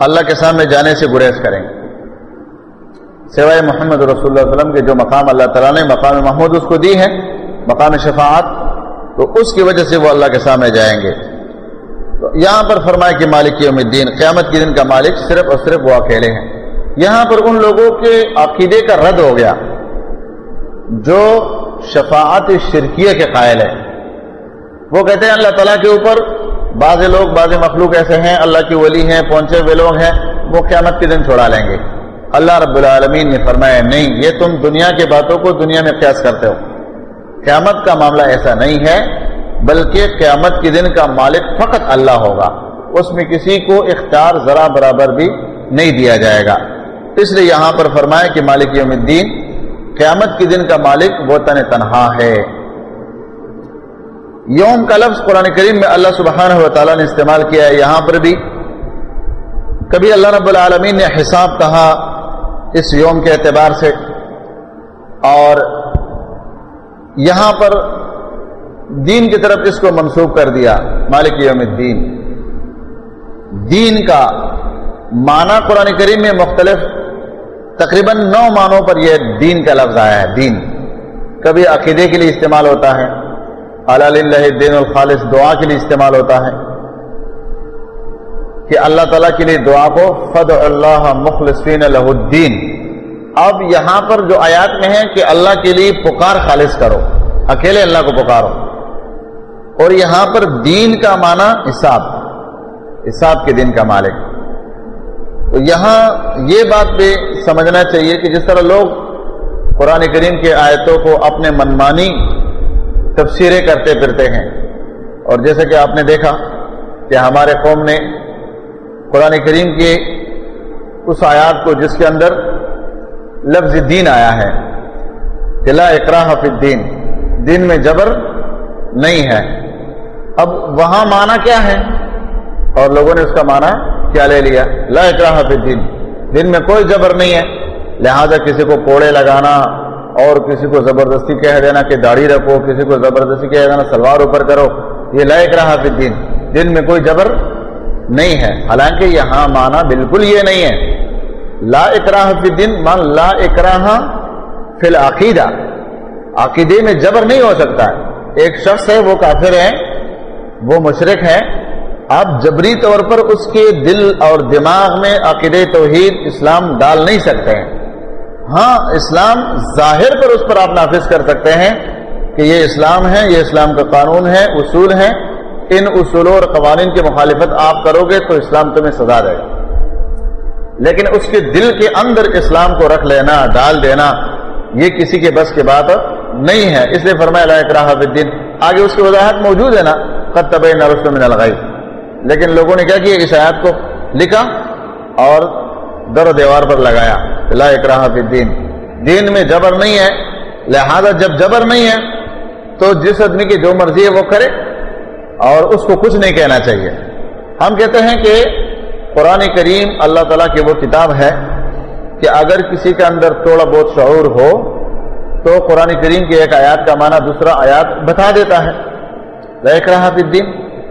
اللہ کے سامنے جانے سے گریز کریں۔ گے سوائے محمد رسول اللہ علیہ وسلم کے جو مقام اللہ تعالیٰ نے، مقام محمود اس کو دی ہے، مقام شفاعت تو اس کی وجہ سے وہ اللہ کے سامنے جائیں گے۔ تو یہاں پر فرمائے کہ مالک یوم الدین، قیامت کے دن کا مالک صرف اور صرف وہ اکیلے ہیں۔ یہاں پر ان لوگوں کے عقیدے کا رد ہو گیا، جو شفاعت شرکیہ کے قائل ہے وہ کہتے ہیں اللہ تعالیٰ کے اوپر، بعض لوگ، بعض مخلوق ایسے ہیں، اللہ کی ولی ہیں، پہنچے ہوئے لوگ ہیں، وہ قیامت کے دن چھوڑا لیں گے۔ اللہ رب العالمین نے فرمایا، نہیں، یہ تم دنیا کی باتوں کو دنیا میں قیاس کرتے ہو۔ قیامت کا معاملہ ایسا نہیں ہے، بلکہ قیامت کے دن کا مالک فقط اللہ ہوگا۔ اس میں کسی کو اختیار ذرا برابر بھی نہیں دیا جائے گا۔ اس لیے یہاں پر فرمایا کہ مالک یوم الدین، قیامت کے دن کا مالک وہ تن تنہا ہے۔ یوم کا لفظ قرآن کریم میں اللہ سبحانہ و تعالیٰ نے استعمال کیا ہے۔ یہاں پر بھی کبھی اللہ رب العالمین نے حساب کہا اس یوم کے اعتبار سے، اور یہاں پر دین کی طرف اس کو منسوخ کر دیا، مالک یوم الدین۔ دین کا معنی قرآن کریم میں مختلف، تقریباً نو معنوں پر یہ دین کا لفظ آیا ہے، دین۔ کبھی عقیدے کے لیے استعمال ہوتا ہے اللہ دین الخالص دعا کے لیے استعمال ہوتا ہے۔ کہ اللہ تعالیٰ کے لیے دعا کو فد اللہ مخلصین الدین اب یہاں پر جو آیات میں ہے کہ اللہ کے لیے پکار خالص کرو، اکیلے اللہ کو پکارو۔ اور یہاں پر دین کا معنی حساب حساب کے دن کا مالک۔ تو یہاں یہ بات بھی سمجھنا چاہیے کہ جس طرح لوگ قرآن کریم کے آیتوں کو اپنے منمانی تفسیریں کرتے پھرتے ہیں، اور جیسے کہ آپ نے دیکھا کہ ہمارے قوم نے قرآن کریم کی اس آیات کو جس کے اندر لفظ دین آیا ہے کہ لا اکراہ فی الدین، دین میں جبر نہیں ہے۔ اب وہاں معنی کیا ہے؟ اور لوگوں نے اس کا معنی کیا لے لیا؟ لا اکراہ فی الدین، دین میں کوئی جبر نہیں ہے۔ لہذا کسی کو کوڑے لگانا اور کسی کو زبردستی کہہ دینا کہ داڑھی رکھو، کسی کو زبردستی کہہ دینا سلوار اوپر کرو، یہ لا اکراہ فی الدین، دین میں کوئی جبر نہیں ہے۔ حالانکہ یہاں معنی بالکل یہ نہیں ہے لا اکراہ فی الدین مان لا اکراہ فی العقیدہ۔ عقیدے میں جبر نہیں ہو سکتا۔ ہے ایک شخص ہے، وہ کافر ہے، وہ مشرق ہے۔ آپ جبری طور پر اس کے دل اور دماغ میں عقید توحید، اسلام ڈال نہیں سکتے۔ ہیں ہاں اسلام ظاہر پر اس پر آپ نافذ کر سکتے ہیں کہ یہ اسلام ہے، یہ اسلام کا قانون ہے، اصول ہے۔ ان اصولوں اور قوانین کی مخالفت آپ کرو گے تو اسلام تمہیں سزا دے گا۔ لیکن اس کے دل کے اندر اسلام کو رکھ لینا، ڈال دینا، یہ کسی کے بس کی بات نہیں ہے۔ اس لیے فرمایا اکراہ الدین۔ آگے اس کی وضاحت موجود ہے نا، قد طب من الغیب لیکن لوگوں نے کیا کیا اس آیات کو؟ لکھا اور در و دیوار پر لگایا۔ لا اکراہ الدین۔ دین میں جبر نہیں ہے، لہذا جب جبر نہیں ہے، تو جس آدمی کی جو مرضی ہے وہ کرے اور اس کو کچھ نہیں کہنا چاہیے۔ ہم کہتے ہیں کہ قرآن کریم اللہ تعالیٰ کی وہ کتاب ہے کہ اگر کسی کے اندر تھوڑا بہت شعور ہو تو قرآن کریم کی ایک آیات کا معنی دوسرا آیات بتا دیتا ہے۔ لیک رہا الدین۔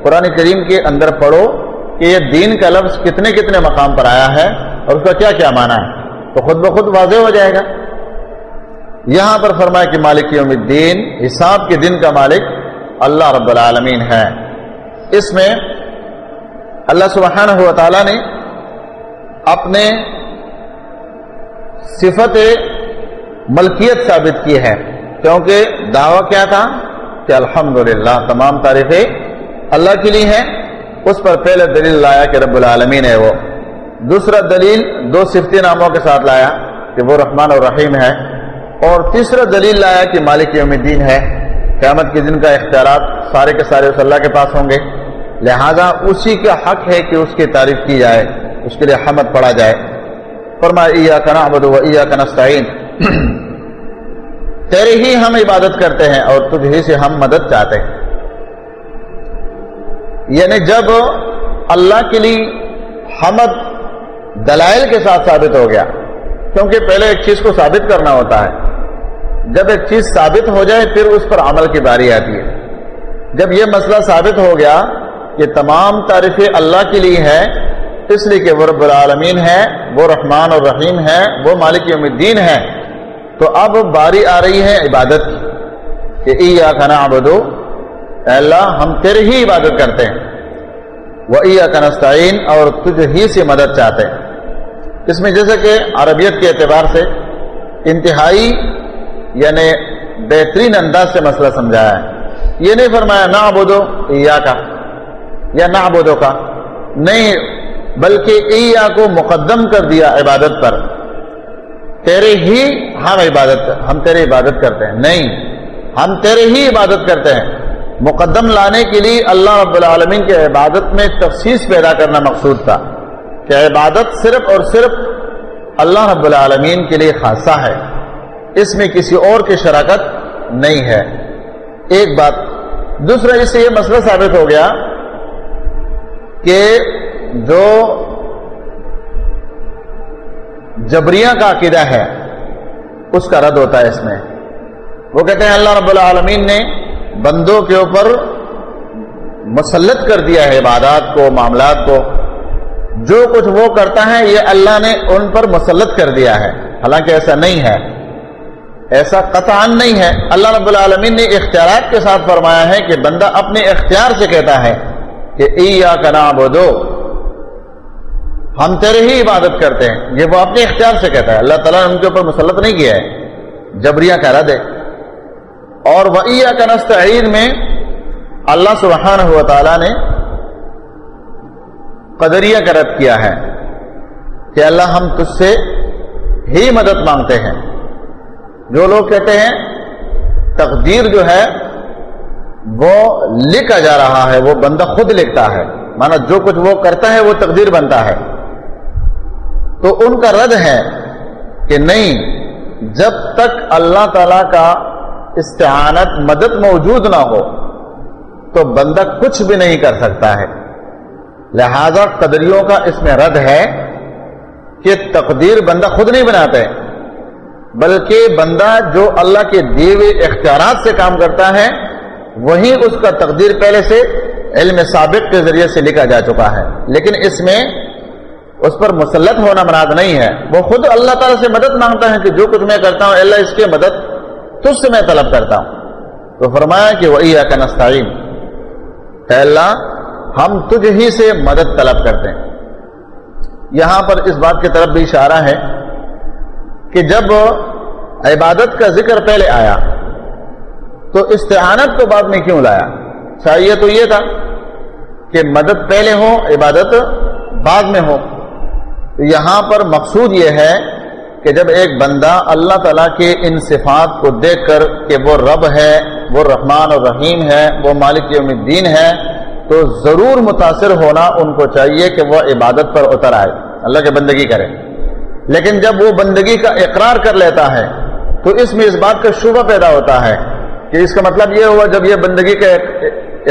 قرآن کریم کے اندر پڑھو کہ یہ دین کا لفظ کتنے کتنے مقام پر آیا ہے اور اس کا کیا کیا معنی ہے۔ تو خود بخود واضح ہو جائے گا۔ یہاں پر فرمایا کہ مالک یوم الدین، حساب کے دن کا مالک اللہ رب العالمین ہے۔ اس میں اللہ سبحانہ و تعالیٰ نے اپنے صفت ملکیت ثابت کی ہے۔ کیونکہ دعویٰ کیا تھا کہ الحمدللہ تمام تعریفیں اللہ کے لیے ہیں۔ اس پر پہلے دلیل لایا کہ رب العالمین ہے وہ۔ دوسرا دلیل دو صفتی ناموں کے ساتھ لایا کہ وہ رحمان اور رحیم ہے۔ اور تیسرا دلیل لایا کہ مالک یوم الدین ہے۔ قیامت کے دن کا اختیارات سارے کے سارے اس اللہ کے پاس ہوں گے۔ لہذا اسی کا حق ہے کہ اس کی تعریف کی جائے، اس کے لیے حمد پڑھا جائے۔ فرمایا کنا ابد و کا نسطین تیرے ہی ہم عبادت کرتے ہیں اور تجھ ہی سے ہم مدد چاہتے ہیں۔ یعنی جب اللہ کے لیے حمد دلائل کے ساتھ ثابت ہو گیا، کیونکہ پہلے ایک چیز کو ثابت کرنا ہوتا ہے۔ جب ایک چیز ثابت ہو جائے، پھر اس پر عمل کی باری آتی ہے۔ جب یہ مسئلہ ثابت ہو گیا کہ تمام تعریفیں اللہ کے لیے ہے اس لیے کہ وہ رب العالمین ہے وہ رحمان اور رحیم ہے وہ مالک یوم الدین ہے تو اب باری آ رہی ہے عبادت کی، کہ ای کھانا آبدو اللہ، ہم تیرے ہی عبادت کرتے ہیں۔ وہ ای کنستعین اور تجھ ہی سے مدد چاہتے ہیں۔ اس میں جیسے کہ عربیت کے اعتبار سے انتہائی یعنی بہترین انداز سے مسئلہ سمجھایا ہے۔ یہ نہیں فرمایا نہ ابودو یا کا یا نہ کا۔ نہیں، بلکہ ایا کو مقدم کر دیا عبادت پر۔ تیرے ہی ہم عبادت، ہم تیرے عبادت کرتے ہیں۔ نہیں، ہم تیرے ہی عبادت کرتے ہیں۔ مقدم لانے کے لیے اللہ رب العالمین کے عبادت میں تفصیص پیدا کرنا مقصود تھا۔ کہ عبادت صرف اور صرف اللہ رب العالمین کے لیے خاصہ ہے۔ اس میں کسی اور کی شراکت نہیں ہے۔ ایک بات، دوسرا اس سے یہ مسئلہ ثابت ہو گیا کہ جو جبریاں کا عقیدہ ہے، اس کا رد ہوتا ہے اس میں۔ وہ کہتے ہیں، اللہ رب العالمین نے بندوں کے اوپر مسلط کر دیا ہے عبادات کو، معاملات کو۔ جو کچھ وہ کرتا ہے، یہ اللہ نے ان پر مسلط کر دیا ہے۔ حالانکہ ایسا نہیں ہے۔ ایسا قطع نہیں ہے۔ اللہ رب العالمین نے اختیارات کے ساتھ فرمایا ہے کہ بندہ اپنے اختیار سے کہتا ہے۔ کہ ای یا کنا ہم تیرے ہی عبادت کرتے ہیں۔ یہ وہ اپنے اختیار سے کہتا ہے۔ اللہ تعالیٰ نے ان کے اوپر مسلط نہیں کیا ہے۔ جبریہ کا رد ہے اور وہ کا نستعین میں اللہ سبحانہ ہوا تعالیٰ نے قدریہ کا رد کیا ہے کہ اللہ ہم تجھ سے ہی مدد مانگتے ہیں۔ جو لوگ کہتے ہیں، تقدیر جو ہے وہ لکھا جا رہا ہے، وہ بندہ خود لکھتا ہے۔ مانا جو کچھ وہ کرتا ہے، وہ تقدیر بنتا ہے۔ تو ان کا رد ہے کہ نہیں، جب تک اللہ تعالی کا استعانت مدد موجود نہ ہو، تو بندہ کچھ بھی نہیں کر سکتا ہے۔ لہذا قدریوں کا اس میں رد ہے کہ تقدیر بندہ خود نہیں بناتا ہے بلکہ بندہ جو اللہ کے دیے اختیارات سے کام کرتا ہے وہی اس کا تقدیر پہلے سے علم سابق کے ذریعے سے لکھا جا چکا ہے۔ لیکن اس میں اس پر مسلط ہونا مراد نہیں ہے۔ وہ خود اللہ تعالیٰ سے مدد مانگتا ہے کہ جو کچھ میں کرتا ہوں، اللہ اس کی مدد تجھ سے میں طلب کرتا ہوں۔ تو فرمایا کہ وہی کا نستعین اللہ، ہم تجھ ہی سے مدد طلب کرتے ہیں۔ یہاں پر اس بات کی طرف بھی اشارہ ہے کہ جب عبادت کا ذکر پہلے آیا تو استعانت کو بعد میں کیوں لایا؟ چاہیے تو یہ تھا کہ مدد پہلے ہو، عبادت بعد میں ہو۔ تو یہاں پر مقصود یہ ہے کہ جب ایک بندہ اللہ تعالیٰ کے ان صفات کو دیکھ کر کہ وہ رب ہے، وہ رحمان اور رحیم ہے، وہ مالک یوم الدین ہے، تو ضرور متاثر ہونا ان کو چاہیے کہ وہ عبادت پر اتر آئے۔ اللہ کے بندگی کرے۔ لیکن جب وہ بندگی کا اقرار کر لیتا ہے، تو اس میں اس بات کا شبہ پیدا ہوتا ہے کہ اس کا مطلب یہ ہوا جب یہ بندگی کا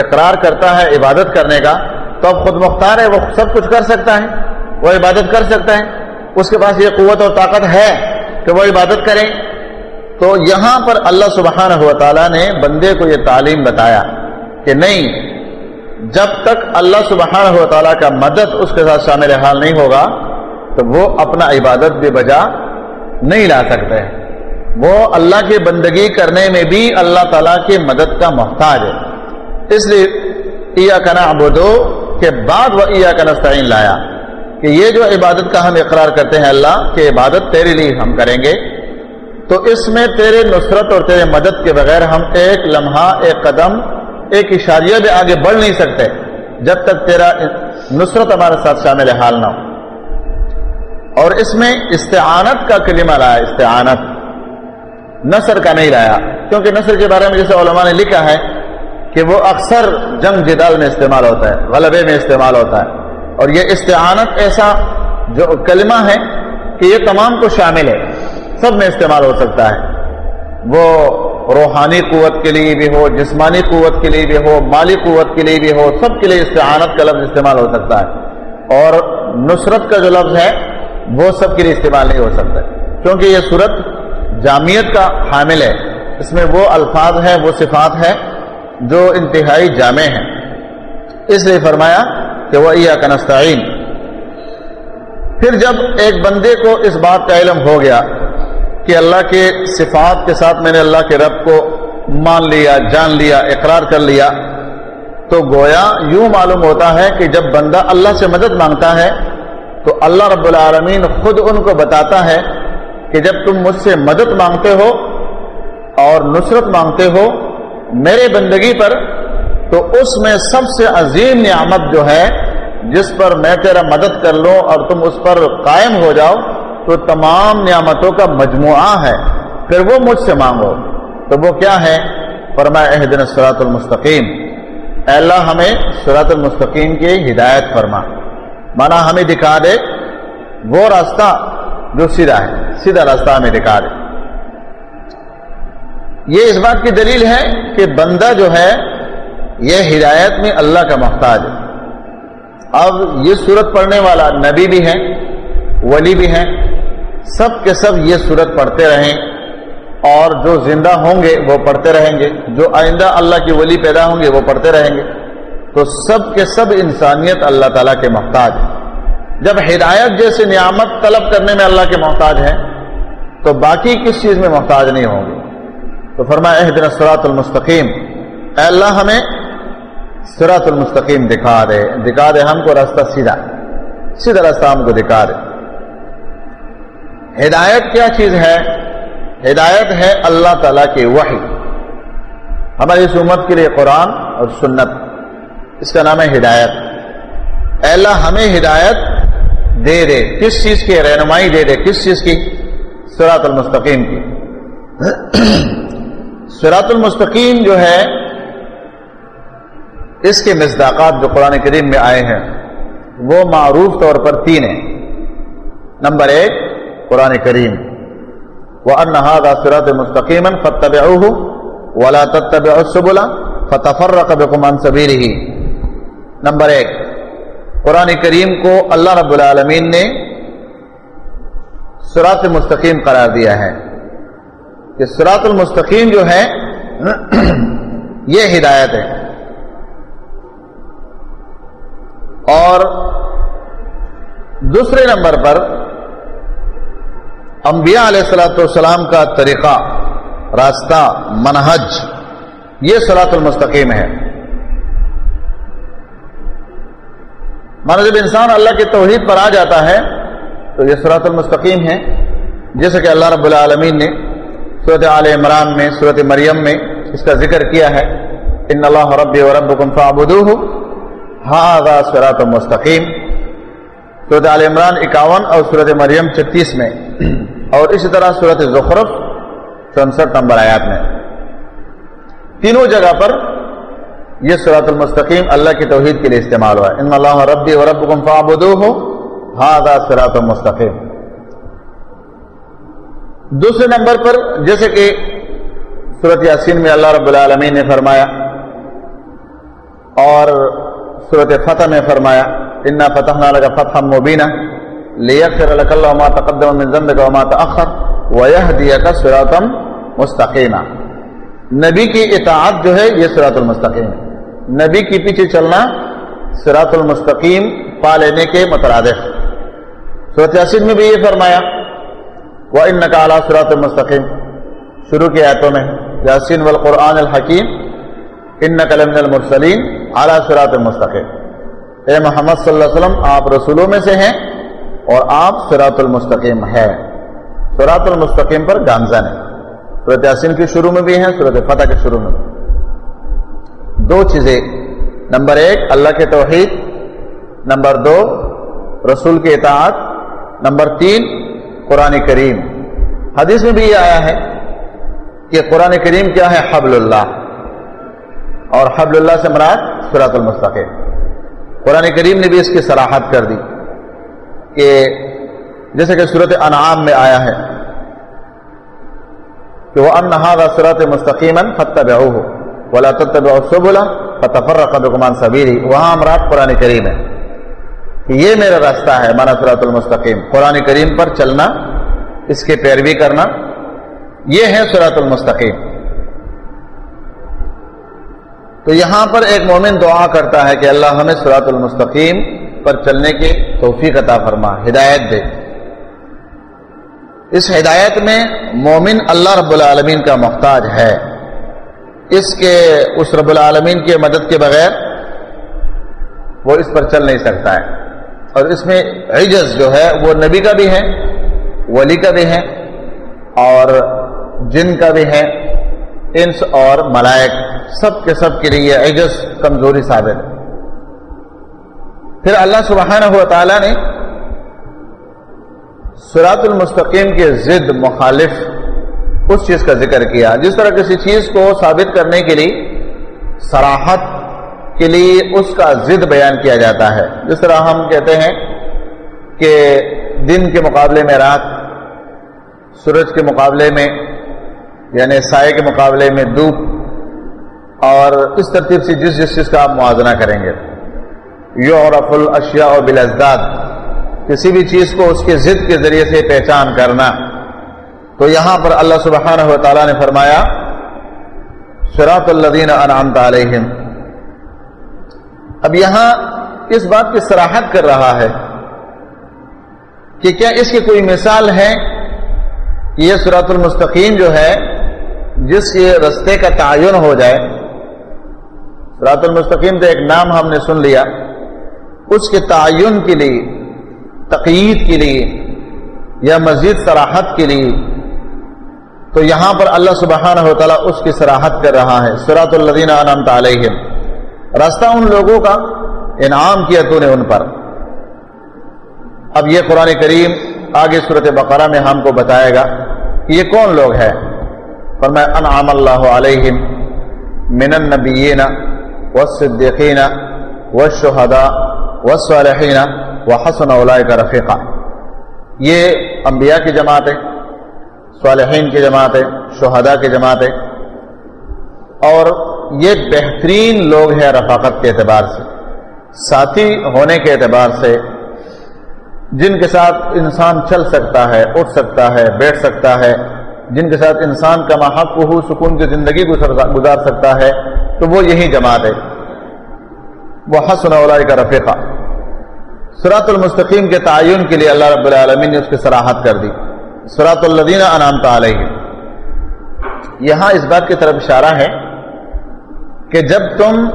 اقرار کرتا ہے عبادت کرنے کا، تو اب خود مختار ہے، وہ سب کچھ کر سکتا ہے، وہ عبادت کر سکتا ہے۔ اس کے پاس یہ قوت اور طاقت ہے کہ وہ عبادت کرے تو یہاں پر اللہ سبحانہ و تعالیٰ نے بندے کو یہ تعلیم بتایا کہ نہیں، جب تک اللہ سبحانہ و تعالیٰ کا مدد اس کے ساتھ شامل حال نہیں ہوگا، تو وہ اپنا عبادت بھی بجا نہیں لا سکتے۔ وہ اللہ کی بندگی کرنے میں بھی اللہ تعالیٰ کی مدد کا محتاج ہے۔ اس لیے ایا کنا ابودو کے بعد وہ ایا کا نستعین لایا کہ یہ جو عبادت کا ہم اقرار کرتے ہیں اللہ کہ عبادت تیرے لیے ہم کریں گے۔ تو اس میں تیرے نصرت اور تیرے مدد کے بغیر ہم ایک لمحہ، ایک قدم، ایک اشاریہ بھی آگے بڑھ نہیں سکتے جب تک تیرا نصرت ہمارے ساتھ شامل حال نہ ہو۔ اور اس میں استعانت کا کلمہ لایا، استعانت۔ نصر کا نہیں لایا۔ کیونکہ نصر کے بارے میں جیسے علماء نے لکھا ہے کہ وہ اکثر جنگ جدال میں استعمال ہوتا ہے، غلبے میں استعمال ہوتا ہے۔ اور یہ استعانت ایسا جو کلمہ ہے کہ یہ تمام کو شامل ہے، سب میں استعمال ہو سکتا ہے۔ وہ روحانی قوت کے لیے بھی ہو، جسمانی قوت کے لیے بھی ہو، مالی قوت کے لیے بھی ہو، سب کے لیے استعانت کا لفظ استعمال ہو سکتا ہے۔ اور نصرت کا جو لفظ ہے، وہ سب کے لیے استعمال نہیں ہو سکتا۔ کیونکہ یہ صورت جامعت کا حامل ہے۔ اس میں وہ الفاظ ہے وہ صفات ہے جو انتہائی جامع ہیں۔ اس لیے فرمایا کہ وہ کنستعین پھر جب ایک بندے کو اس بات کا علم ہو گیا کہ اللہ کے صفات کے ساتھ میں نے اللہ کے رب کو مان لیا، جان لیا، اقرار کر لیا، تو گویا یوں معلوم ہوتا ہے کہ جب بندہ اللہ سے مدد مانگتا ہے تو اللہ رب العالمین خود ان کو بتاتا ہے کہ جب تم مجھ سے مدد مانگتے ہو اور نصرت مانگتے ہو میرے بندگی پر، تو اس میں سب سے عظیم نعمت جو ہے، جس پر میں تیرا مدد کر لوں اور تم اس پر قائم ہو جاؤ، تو تمام نعمتوں کا مجموعہ ہے۔ پھر وہ مجھ سے مانگو۔ تو وہ کیا ہے؟ فرمایا دن سرات المستقیم۔ اے اللہ، ہمیں سرات المستقیم کی ہدایت فرما۔ مانا، ہمیں دکھا دے۔ وہ راستہ جو سیدھا ہے۔ سیدھا راستہ ہمیں دکھا دے یہ اس بات کی دلیل ہے کہ بندہ جو ہے، یہ ہدایت میں اللہ کا محتاج ہے۔ اب یہ صورت پڑھنے والا نبی بھی ہے ولی بھی ہیں، سب کے سب یہ صورت پڑھتے رہیں۔ اور جو زندہ ہوں گے، وہ پڑھتے رہیں گے۔ جو آئندہ اللہ کی ولی پیدا ہوں گے، وہ پڑھتے رہیں گے۔ تو سب کے سب انسانیت اللہ تعالیٰ کے محتاج ہے جب ہدایت جیسے نعمت طلب کرنے میں اللہ کے محتاج ہے تو باقی کس چیز میں محتاج نہیں ہوں گے؟ تو فرمایا دن سرات المستقیم۔ اے اللہ، ہمیں سرات المستقیم دکھا دے۔ دکھا دے ہم کو راستہ سیدھا۔ سیدھا راستہ ہم کو دکھا دے۔ ہدایت کیا چیز ہے؟ ہدایت ہے اللہ تعالیٰ کی وحی۔ ہماری اس امت کے لیے قرآن اور سنت۔ اس کا نام ہے ہدایت۔ اے اللہ، ہمیں ہدایت دے دے، کس چیز کی رہنمائی دے دے، کس چیز کی؟ سرات المستقیم کی۔ سرات المستقیم جو ہے، اس کے مصداقات جو قرآن کریم میں آئے ہیں، وہ معروف طور پر تین ہیں۔ نمبر ایک، قرآن کریم۔ وہ انہاد اثرت مستقیم فتب ولا تب بولا فتفر بکمان صبیر ہی نمبر ایک قرآن کریم کو اللہ رب العالمین نے سرات مستقیم قرار دیا ہے کہ سرات المستقیم جو ہے یہ ہدایت ہے اور دوسرے نمبر پر انبیاء علیہ السلاۃ والسلام کا طریقہ، راستہ، منہج، یہ سلاۃ المستقیم ہے۔ مانا جب انسان اللہ کی توحید پر آ جاتا ہے، تو یہ سلاۃ المستقیم ہے۔ جیسے کہ اللہ رب العالمین نے صورت عال عمران میں صورت مریم میں اس کا ذکر کیا ہے۔ ان اللہ رب و رب فعبدوہ ہاں سرات المستقیم صورت عال عمران اکاون اور صورت مریم چھتیس میں۔ اور اسی طرح صورت زخرف چونسٹھ نمبر آیات میں۔ تینوں جگہ پر یہ صراط المستقیم اللہ کی توحید کے لیے استعمال ہوا ان اللہ ربی و رب کم فابدو ہو ہاں المستقیم دوسرے نمبر پر جیسے کہ صورت یاسین میں اللہ رب العالمین نے فرمایا اور صورت فتح میں فرمایا، انا فتح نہ فتح مبینہ لیغفر لك الله ما تقدم من ذنبك وما تأخر ويهديك صراطا مستقيما نبی کی اطاعت جو ہے یہ صراط المستقیم۔ ہے نبی کی پیچھے چلنا صراط المستقیم پا لینے کے مترادف۔ صورت یاسین میں بھی یہ فرمایا وہ ان نقالا صراط المستقیم شروع کے آیتوں میں یاسین والقرآن الحکیم ان نقل المرسلین اعلیٰ صراط المستقیم اے محمد صلی اللہ علیہ وسلم، آپ رسولوں میں سے ہیں اور آپ سرات المستقیم ہے سرات المستقیم پر گامزن ہے صورت یاسین کے شروع میں بھی ہیں صورت فتح کے شروع میں بھی۔ دو چیزیں۔ نمبر ایک، اللہ کے توحید۔ نمبر دو، رسول کے اطاعت۔ نمبر تین، قرآن کریم۔ حدیث میں بھی یہ آیا ہے کہ قرآن کریم کیا ہے؟ حبل اللہ۔ اور حبل اللہ سے مراد سرات المستقیم۔ قرآن کریم نے بھی اس کی سراحت کر دی کہ جیسے کہ صورت انعام میں آیا ہے کہ وہ انہا صورت مستقیم فتح ہو بولا تب بولا فتح بکمان صبیری وہاں امراط قرآن کریم ہے کہ یہ میرا راستہ ہے، مانا صورت المستقیم. قرآن کریم پر چلنا، اس کی پیروی کرنا، یہ ہے صورت المستقیم. تو یہاں پر ایک مومن دعا کرتا ہے کہ اللہ ہمیں صورت المستقیم پر چلنے کی توفیق عطا فرما، ہدایت دے۔ اس ہدایت میں مومن اللہ رب العالمین کا محتاج ہے۔ اس کے اس رب العالمین کی مدد کے بغیر وہ اس پر چل نہیں سکتا ہے۔ اور اس میں عجز جو ہے وہ نبی کا بھی ہے، ولی کا بھی ہے اور جن کا بھی ہے، انس اور ملائک سب کے سب کے لیے عجز، کمزوری ثابت ہے۔ پھر اللہ سبحانہ ہوا تعالیٰ نے سرات المستقیم کے ضد مخالف اس چیز کا ذکر کیا جس طرح کسی چیز کو ثابت کرنے کے لیے سراحت کے لیے اس کا ضد بیان کیا جاتا ہے۔ جس طرح ہم کہتے ہیں کہ دن کے مقابلے میں، رات سورج کے مقابلے میں یعنی سائے کے مقابلے میں دھوپ، اور اس ترتیب سے جس جس چیز کا آپ موازنہ کریں گے۔ یعرف الاشیاء و بالازداد۔ کسی بھی چیز کو اس کے ضد کے ذریعے سے پہچان کرنا۔ تو یہاں پر اللہ سبحانہ و تعالیٰ نے فرمایا شراط الدین انعامت علیہم۔ اب یہاں اس بات کی سراحت کر رہا ہے کہ کیا اس کی کوئی مثال ہے؟ یہ سرات المستقیم جو ہے، جس کے رستے کا تعین ہو جائے۔ سرات المستقیم تو ایک نام ہم نے سن لیا۔ اس کے تعین کے لیے تقید کے لیے یا مزید سراحت کے لیے تو یہاں پر اللہ سبحانہ و تعالیٰ اس کی سراحت کر رہا ہے۔ سراۃ الدین انعام علیہم۔ راستہ ان لوگوں کا انعام کیا تو نے ان پر۔ اب یہ قرآن کریم آگے صورت بقرہ میں ہم کو بتائے گا کہ یہ کون لوگ ہیں۔ پر میں انعام اللہ علیہم من النبیین و صدیقین و شہدا و صالحین و حسن کا رفیقہ یہ انبیاء کی جماعت ہے۔ صالحین کی جماعت ہے شہدا کی جماعت ہے۔ اور یہ بہترین لوگ ہیں رفاقت کے اعتبار سے، ساتھی ہونے کے اعتبار سے، جن کے ساتھ انسان چل سکتا ہے، اٹھ سکتا ہے، بیٹھ سکتا ہے، جن کے ساتھ انسان کا محق ہو سکون کی زندگی گزار سکتا ہے، تو وہ یہی جماعت ہے۔ وہ حسن اولائی کا رفیقہ سرات المستقیم کے تعین کے لیے اللہ رب العالمین نے اس کی سراحت کر دی۔ سرات الدین انعام علیہ یہاں اس بات کی طرف اشارہ ہے کہ جب تم